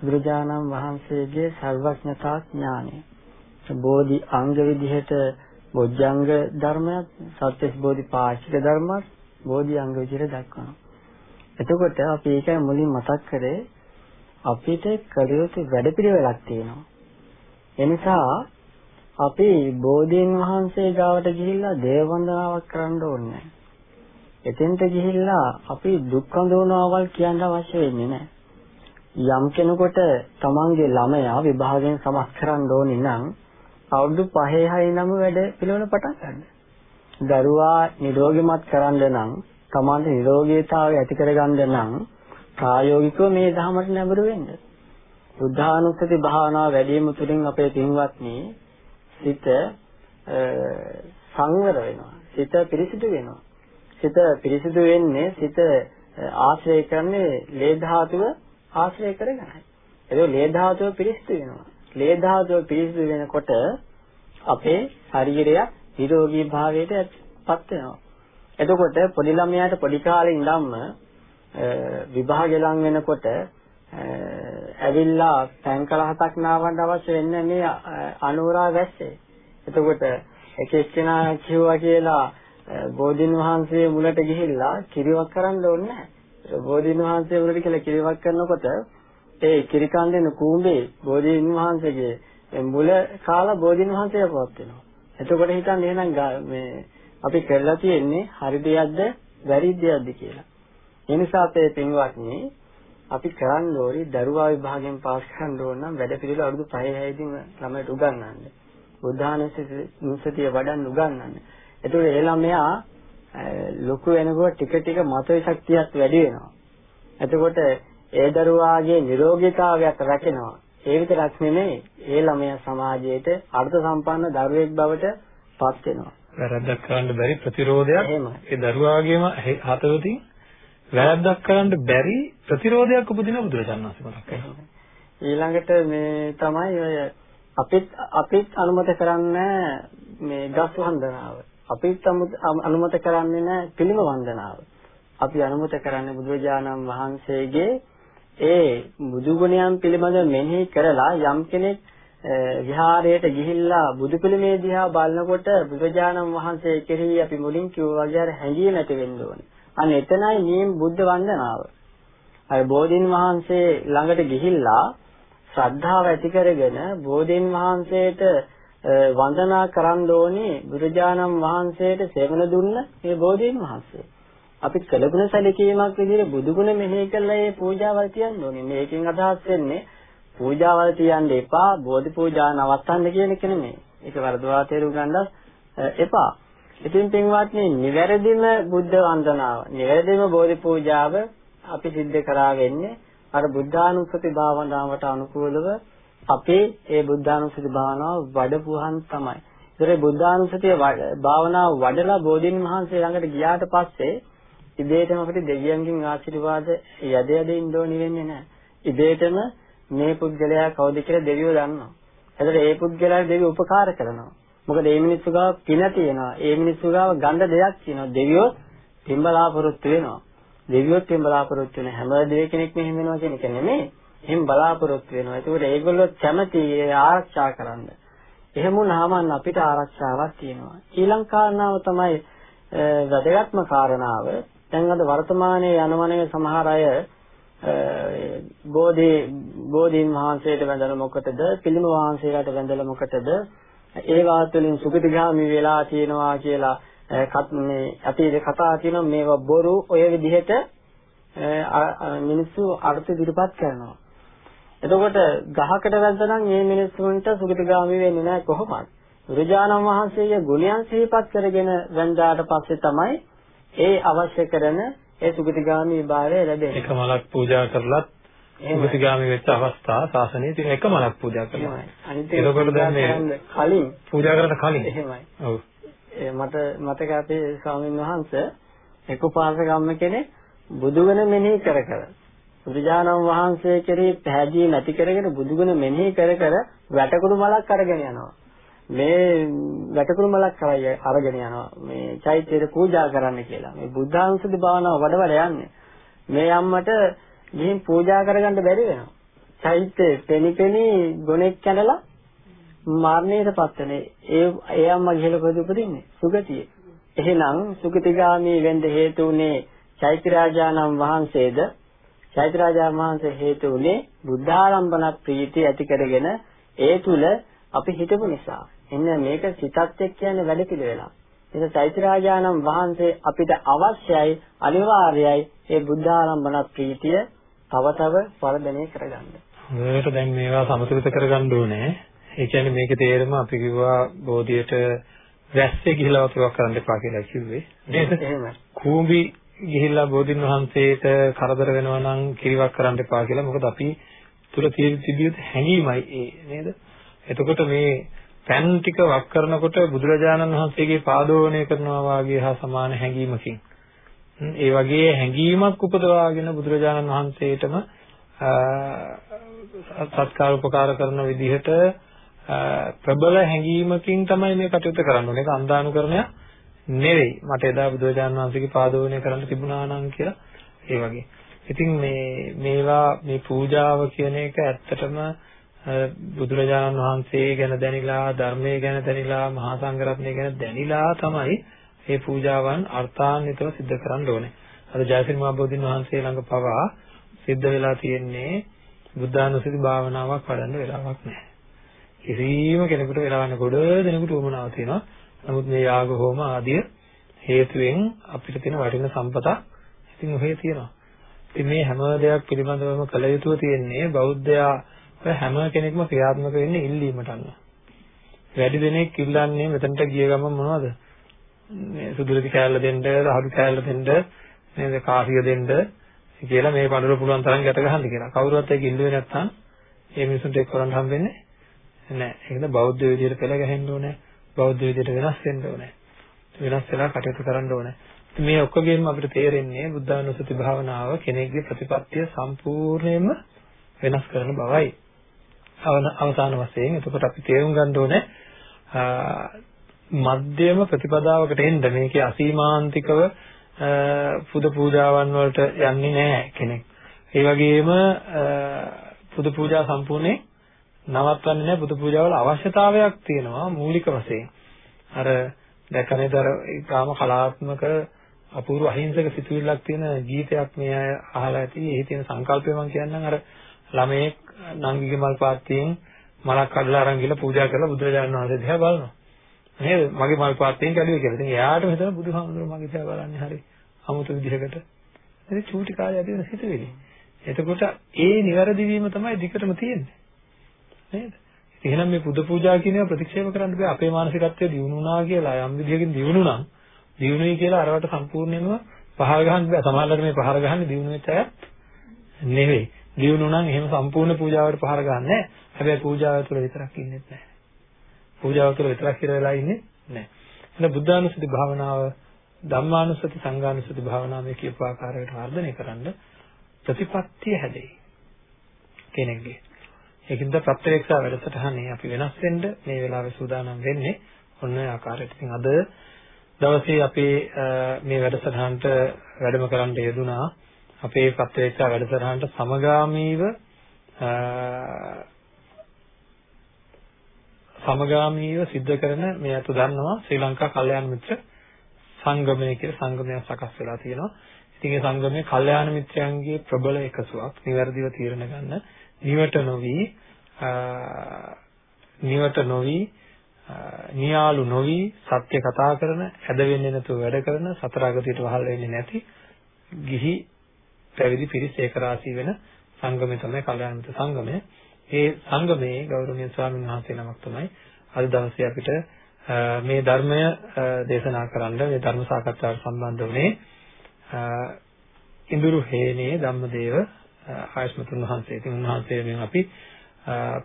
බුදුජානන් වහන්සේගේ සර්වඥතා ඥානය. බෝධි අංග විදිහට බොජ්ජංග ධර්මයක් සත්‍යස් බෝධි පාශික ධර්මයක් බෝධි අංග විදිහට දක්වනවා. එතකොට අපි ඒකයි මුලින් මතක් කරේ අපිට කරියොත් වැඩපිළිවෙලක් තියෙනවා. එනිසා අපි බෝධීන් වහන්සේ ගාවට ගිහිල්ලා දේව වන්දනාවක් කරන්න ඕනේ එතෙන්ට ගිහිල්ලා අපි දුක් අඳුනවල් කියන්න අවශ්‍ය වෙන්නේ නැහැ. යම් කෙනෙකුට තමන්ගේ ළමයා විභාගයෙන් සමත් කරන්න ඕනේ නම් අවුරුදු 5 6 නම වැඩ පිළිවෙල පටන් ගන්න. දරුවා නිරෝගීමත් කරන්න නම් තමන්ට නිරෝගීතාවය ඇති කරගන්න නම් ප්‍රායෝගිකව මේ ධර්මයට නැඹුරු වෙන්න. බුද්ධානුස්සති භාවනාව වැඩිම තුලින් අපේ පින්වත්නි සිත සංවර වෙනවා. සිත පිරිසිදු වෙනවා. සිත පිරිසිදු වෙන්නේ සිත ආශ්‍රය කරන්නේ ලේ ධාතුව ආශ්‍රය කරගෙනයි. ඒක ලේ ධාතුව පිරිසිදු වෙනවා. ලේ ධාතුව පිරිසිදු වෙනකොට අපේ ශරීරය නිරෝගී භාවයට පත් වෙනවා. එතකොට පොඩි ළමයාට පොඩි කාලේ ඉඳන්ම විභාගය ලං වෙනකොට ඇවිල්ලා ටැංකර හතක් නාවන්න අවශ්‍ය වෙන්නේ මේ අනුරා වැස්සේ. එතකොට එක එක්කෙනා කිව්වා කියලා බෝධින් වහන්සේ මුලට ගිහිල්ලා කිරිවක් කරන්න ඕනේ නැහැ. බෝධින් වහන්සේ මුලට කියලා කිරිවක් කරනකොට ඒ කිරි කන්දෙන කූඹේ බෝධින් වහන්සේගේ මුල කාලා බෝධින් වහන්සේ අපවත් වෙනවා. එතකොට හිතන්නේ එහෙනම් මේ අපි කරලා තියෙන්නේ හරි දෙයක්ද වැරදි දෙයක්ද කියලා. ඒ නිසා අපේ පින්වත්නි අපි කරන්න ඕනි දරුවා විභාගයෙන් පාස් කරන්න ඕන නම් වැඩ පිළිවෙල අවුරුදු 5 6 දී ළමයට උගන්වන්න. බුද්ධානුස්සතිය වඩන්න උගන්වන්න. එතකොට ඒ ළමයා ලොකු වෙනකොට ටික ටික මතය ශක්තියත් වැඩි වෙනවා. එතකොට ඒ දරුවාගේ නිරෝගීතාවයත් රැකෙනවා. ඒ විතරක් නෙමෙයි ඒ ළමයා සමාජයේට අර්ථ සම්පන්න දරුවෙක් බවට පත් වෙනවා. වැරද්දක් කරන්න බැරි ප්‍රතිරෝධයක් ඒ දරුවාගේම හතවතින් වැරද්දක් කරන්න බැරි ප්‍රතිරෝධයක් උපදින බුදුරජාණන් වහන්සේ මතක් කරනවා. ඊළඟට මේ තමයි ඔය අපිත් අපිත් අනුමත කරන්න මේ ගස් වන්දනාව. අපිත් අනුමත කරන්නේ නැහැ පිළිම වන්දනාව. අපි අනුමත කරන්නේ බුදුරජාණන් වහන්සේගේ ඒ බුදු ගුණයන් පිළිබඳව මෙනෙහි කරලා යම් කෙනෙක් විහාරයට ගිහිල්ලා බුදු පිළිමේ දිහා බලනකොට බුදුජානන් වහන්සේ කෙරෙහි අපි මුලින් කිව්වා වගේ අර හැඟීම ඇති වෙන්න ඕනේ. අන්න එතනයි මේ බුද්ධ වන්දනාව. අර බෝධින් වහන්සේ ළඟට ගිහිල්ලා ශ්‍රද්ධාව ඇති කරගෙන බෝධින් වහන්සේට වන්දනා කරන්න ඕනේ බුදුජානන් වහන්සේට සෙවණ දුන්න මේ බෝධින් වහන්සේ. අපි කළගුණ සැලකීමක් විදිහට බුදුගුණ මෙහෙය කළා මේ පූජාවල් තියන්න ඕනේ. මේකෙන් අදහස් වෙන්නේ පූජාවල් තියන්න එපා බෝධි පූජා නවත්තන්න කියන එක නෙමෙයි. ඒක වරදවා තේරුම් ගන්නත් එපා. ඉතින් පින්වත්නි නිවැරදිම බුද්ධ වන්දනාව, නිවැරදිම බෝධි පූජාව අපි සිද්ධ කරා වෙන්නේ අර බුද්ධානුස්සති භාවනාවට අනුකූලව අපේ ඒ බුද්ධානුස්සති භාවනාව වඩපුවාන් තමයි. ඒතරේ බුද්ධානුස්සතිය භාවනාව වඩලා බෝධින් වහන්සේ ළඟට ගියාට පස්සේ ඉබේටම අපිට දෙවියන්ගෙන් ආශිර්වාද යද යද ඉන්න ඕනි වෙන්නේ නැහැ. ඉබේටම මේ පුද්ගලයා කවුද කියලා දෙවියෝ දන්නවා. එතකොට ඒ පුද්ගලයාට දෙවියෝ උපකාර කරනවා. මොකද මේ මිනිස්සු ගාව පින තියෙනවා. ඒ මිනිස්සු ගාව ගන්න දෙයක් තියෙනවා. දෙවියෝ පින්බලාපොරොත්තු වෙනවා. දෙවියොත් පින්බලාපොරොත්තු වෙන හැම දෙයක් කෙනෙක් මෙහෙම වෙනවා කියන එක නෙමෙයි. එහෙන් බලාපොරොත්තු වෙනවා. ඒකෝට ඒගොල්ලෝ කැමති ආරක්ෂා කරන්න. එහෙම වුණාම අපිට ආරක්ෂාවක් තියෙනවා. ඊළඟ කාරණාව තමයි වැදගත්ම කාරණාව. දැන් අද වර්තමානයේ යනවනේ සමහර අය බෝධි බෝධීන් වහන්සේට වැඳලා මොකටද? පිළිම වහන්සේලාට වැඳලා මොකටද? ඒ වාත් වලින් සුගතිගාමි වෙලා තියෙනවා කියලා මේ අතීත කතා තියෙනවා මේවා බොරු ඔය විදිහට මිනිස්සු අර්ථ ඉදිරිපත් කරනවා. එතකොට ගහකට වැද්දනම් මේ මිනිස්සුන්ට සුගතිගාමි වෙන්නේ නැහැ කොහොමද? බුදුජානක වහන්සේගේ ගුණයන් සිහිපත් කරගෙන වැන්දාට පස්සේ තමයි ඒ අවශ්‍ය කරන ඒ සුගතිගාමි භාවය ලැබෙන්නේ. එක මලක් පූජා කරලත් සුගතිගාමි වෙච්ච අවස්ථා සාසනයේ තියෙන එක මලක් පූජා කරනවා. එතකොට දැන් මේ කලින් පූජා කරන්න කලින් එහෙමයි. ඔව්. මට මතක අපේ ස්වාමීන් වහන්සේ එක පාසකම්ම කෙනෙක් බුදුගුණ මෙනෙහි කර කර බුදුජානක වහන්සේ කෙරෙහි පැහැදිලි නැති කරගෙන බුදුගුණ මෙනෙහි කර කර වැටකුළු මලක් අරගෙන යනවා. මේ වැටකුළු මලක් කරයි අරගෙන යනවා මේ චෛත්‍යයට පූජා කරන්න කියලා. මේ බුද්ධාංශද භාවනාව වඩ වඩ යන්නේ. මේ අම්මට ගිහින් පූජා කරගන්න බැරි වෙනවා. චෛත්‍යයේ පෙනිපෙනි ගොනෙක් කැඩලා මරණයටපත් වෙන ඒ ඒ අම්මා ගිහලා කොහෙද උපදින්නේ? සුගතියේ. එහෙනම් සුගතිගාමී වෙන්න හේතු උනේ චෛත්‍ය රාජානම් වහන්සේද චෛත්‍ය රාජානම් වහන්සේ හේතු උනේ බුද්ධාලම්බන ප්‍රීතිය ඇති කරගෙන ඒ තුල අපි හිතපු නිසා එන්න මේක සිතත් එක්ක කියන්නේ වැඩ පිළිවෙලක්. ඒක චෛත්‍යරාජානම් වහන්සේ අපිට අවශ්‍යයි අනිවාර්යයි ඒ බුද්ධ ආරම්භන ප්‍රීතිය තව තව වර්ධනය කරගන්න. හොඳට දැන් මේවා සමතුලිත කරගන්න ඕනේ. ඒ කියන්නේ මේකේ තේරෙම අපි කිව්වා බෝධියට වැස්සේ ගිහිලා වතුරක් කරන්න එපා කියලා කිව්වේ. නේද? කූඹි ගිහිල්ලා බෝධින් වහන්සේට කරදර වෙනවා නම් කිරිවක් කරන්න එපා කියලා. මොකද අපි තුල තිබිය හැඟීමයි ඒ නේද? එතකොට මේ පෑන් ටික වක් කරනකොට බුදුරජාණන් වහන්සේගේ පාදෝවණය කරනවා වාගේ හා සමාන හැඟීමකින් ඒ වගේ හැඟීමක් උපදවාගෙන බුදුරජාණන් වහන්සේටම සත්කාර උපකාර කරන විදිහට ප්‍රබල හැඟීමකින් තමයි මේ කටයුත්ත කරන්න ඕනේ. ඒක අන්දානුකරණයක් නෙවෙයි. මට එදා බුදුරජාණන් වහන්සේගේ පාදෝවණය කරන්න තිබුණා නම් කියලා ඒ වගේ. ඉතින් මේ මේවා මේ පූජාව කියන එක ඇත්තටම බුදුරජාණන් වහන්සේ ගැන දැනিলা ධර්මයේ ගැන දැනিলা මහා සංඝරත්නය ගැන දැනিলা තමයි මේ පූජාවන් අර්ථාන්විතව සිද්ධ කරන්න ඕනේ. අර ජයසිරි මහබෝධින් වහන්සේ ළඟ පවා සිද්ධ වෙලා තියෙන්නේ බුද්ධානුස්සති භාවනාවක් වඩන්න වෙලාවක් නැහැ. කිසිම කෙනෙකුට වෙලාවන්න ගොඩ දෙනෙකුට උවමනාව තියෙනවා. නමුත් මේ යාග හෝම ආදී හේතුවෙන් අපිට තියෙන වටින සම්පතක් ඉතින් ඔහේ තියෙනවා. ඉතින් මේ හැම දෙයක් පිළිබඳවම කළ යුතුව තියෙන්නේ බෞද්ධයා හැම කෙනෙක්ම ක්‍රියාත්මක වෙන්නේ ඉල්ලීමට අනුව. වැඩි දෙනෙක් ඉල්ලන්නේ මෙතනට ගිය ගමන් මොනවද? මේ සුදුලති කෑල්ල දෙන්න, රහඩු කෑල්ල දෙන්න, නේද කාසිය දෙන්න කියලා මේ පඬුර පුළුවන් තරම් ගැට ගහන්න කියලා. කවුරුවත් ඒක ඉල්ලුවේ නැත්නම් මේ මිනිසුන්ට ඒක කරන්න හම්බෙන්නේ නැහැ. ඒකද බෞද්ධ විදියට පෙළ ගැහෙන්න ඕනේ. බෞද්ධ විදියට වෙනස් වෙන්න ඕනේ. වෙනස් වෙලා කටයුතු කරන්න ඕනේ. මේ ඔක්කොගෙම අපිට තේරෙන්නේ බුද්ධානුස්සති භාවනාව කෙනෙක්ගේ ප්‍රතිපත්තිය සම්පූර්ණයෙන්ම වෙනස් කරන බවයි. අවසාන වශයෙන් එතකොට අපි තේරුම් ගන්න ඕනේ මධ්‍යම ප්‍රතිපදාවකට එන්න මේකේ අසීමාන්තිකව පුද පූජාවන් වලට යන්නේ නැහැ කෙනෙක්. ඒ වගේම පුද පූජා සම්පූර්ණයෙන් නවත්වන්නේ නැහැ පුද පූජාවල අවශ්‍යතාවයක් තියෙනවා මූලික වශයෙන්. අර දැකනේද අර ඊටාම කලාත්මක අපූර්ව අහිංසක සිතුවිල්ලක් තියෙන ගීතයක් මේ අය අහලා ඇති. එහි තියෙන සංකල්පය මම කියන්නම් අර ළමයෙක් නංගිගේ මල් පාත්තියෙන් මලක් කඩලා අරන් ගිහලා පූජා කරලා බුදුරජාණන් වහන්සේ දිහා බලනවා. නේද? මගේ මල් පාත්තියෙන් කැඩුවේ කියලා. ඉතින් එයාට හිතන බුදුහාමුදුරුවෝ මගේ දිහා බලන්නේ හරි අමුතු විදිහකට. ඉතින් චූටි කාලේ ඇති වෙන සිතුවිලි. එතකොට ඒ නිවැරදි වීම තමයි දිකටම තියෙන්නේ. නේද? එහෙනම් මේ පුද පූජා කියන ඒවා ප්‍රතික්ෂේප කරන්න බෑ. අපේ මානසිකත්වය දියුණු වුණා කියලා යම් විදිහකින් දියුණු නම් දියුණුයි කියලා අරවට සම්පූර්ණයෙන්ම පහර ගහන්න බෑ. සමහරවිට මේ පහර ගහන්නේ දියුණු වෙච්ච අය නෙවෙයි. දියුණු නම් එහෙම සම්පූර්ණ පූජාවට පහර ගන්නෑ. හැබැයි පූජාව තුළ විතරක් ඉන්නෙත් නැහැ. පූජාව තුළ විතරක් ඉර වෙලා ඉන්නේ නැහැ. එහෙනම් බුද්ධානුස්සති භාවනාව ධම්මානුස්සති සංඝානුස්සති භාවනාව මේ කියපු ආකාරයට වර්ධනය කරන්න ප්‍රතිපත්තිය හැදෙයි. කෙනෙක්ගේ. ඒකින්ද ප්‍රත්‍යක්ෂ වැඩසටහනේ අපි වෙනස් වෙන්න මේ වෙලාවේ සූදානම් වෙන්නේ ඔන්න ඔය ආකාරයට. ඉතින් අද දවසේ අපේ මේ වැඩසටහනට වැඩම කරන්න යෙදුනා අපේ ප්‍රත්‍යක්ෂ වැඩසටහනට සමගාමීව සමගාමීව සිද්ධ කරන මේ අත දන්නවා ශ්‍රී ලංකා කල්යාණ මිත්‍ර සංගමය කියලා සංගමයක් සකස් වෙලා තියෙනවා. ඉතින් ඒ සංගමයේ කල්යාණ මිත්‍රයන්ගේ ප්‍රබල එකතුවක් නිවැරදිව තීරණ ගන්න නිවට නොවි නිවට නොවි නියාලු නොවි සත්‍ය කතා කරන ඇද වෙන්නේ නැතුව වැඩ කරන සතර අගතියට වහල් වෙන්නේ නැති ගිහි පැවිදි පිරිස් ඒක රාශී වෙන සංගමය තමයි කල්යාණ මිත්‍ර සංගමය. ඒ සංගමයේ ගෞරවනීය ස්වාමීන් වහන්සේ නමක් තමයි අද දවසේ අපිට මේ ධර්මය දේශනා කරන්න මේ ධර්ම සාකච්ඡාවට සම්බන්ධ වුණේ ඉඳුරු හේනේ ධම්මදේව ආයස්මතුන් වහන්සේ. ඉතින් උන්වහන්සේගෙන් අපි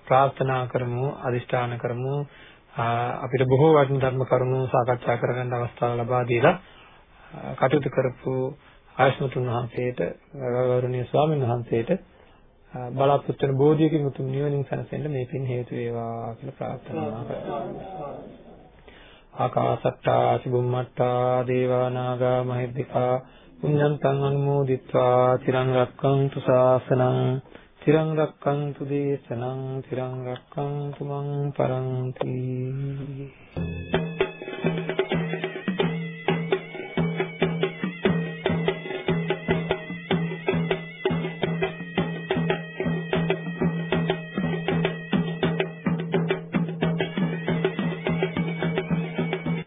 ප්‍රාර්ථනා කරමු, අදිෂ්ඨාන කරමු අපිට බොහෝ වටින ධර්ම කරුණු සාකච්ඡා කරගන්න අවස්ථාව ලබා දීලා කටයුතු කරපු ආයස්මතුන් වහන්සේට ගෞරවනීය ස්වාමීන් වහන්සේට බලාපොරොත්තු වෙන බෝධියකින් උතුම් නිවනින් සැනසෙන්න මේ පින් හේතු වේවා කියලා ප්‍රාර්ථනා කරනවා. ආකාසට්ටා චුම්මට්ටා දේවා නාග මහිද්దికා පුඤ්ඤන්තං අනුමෝදිත්වා තිරං රක්ඛන්තු ශාසනං තිරං රක්ඛන්තු දේශනං තිරං රක්ඛන්තු මං පරන්ති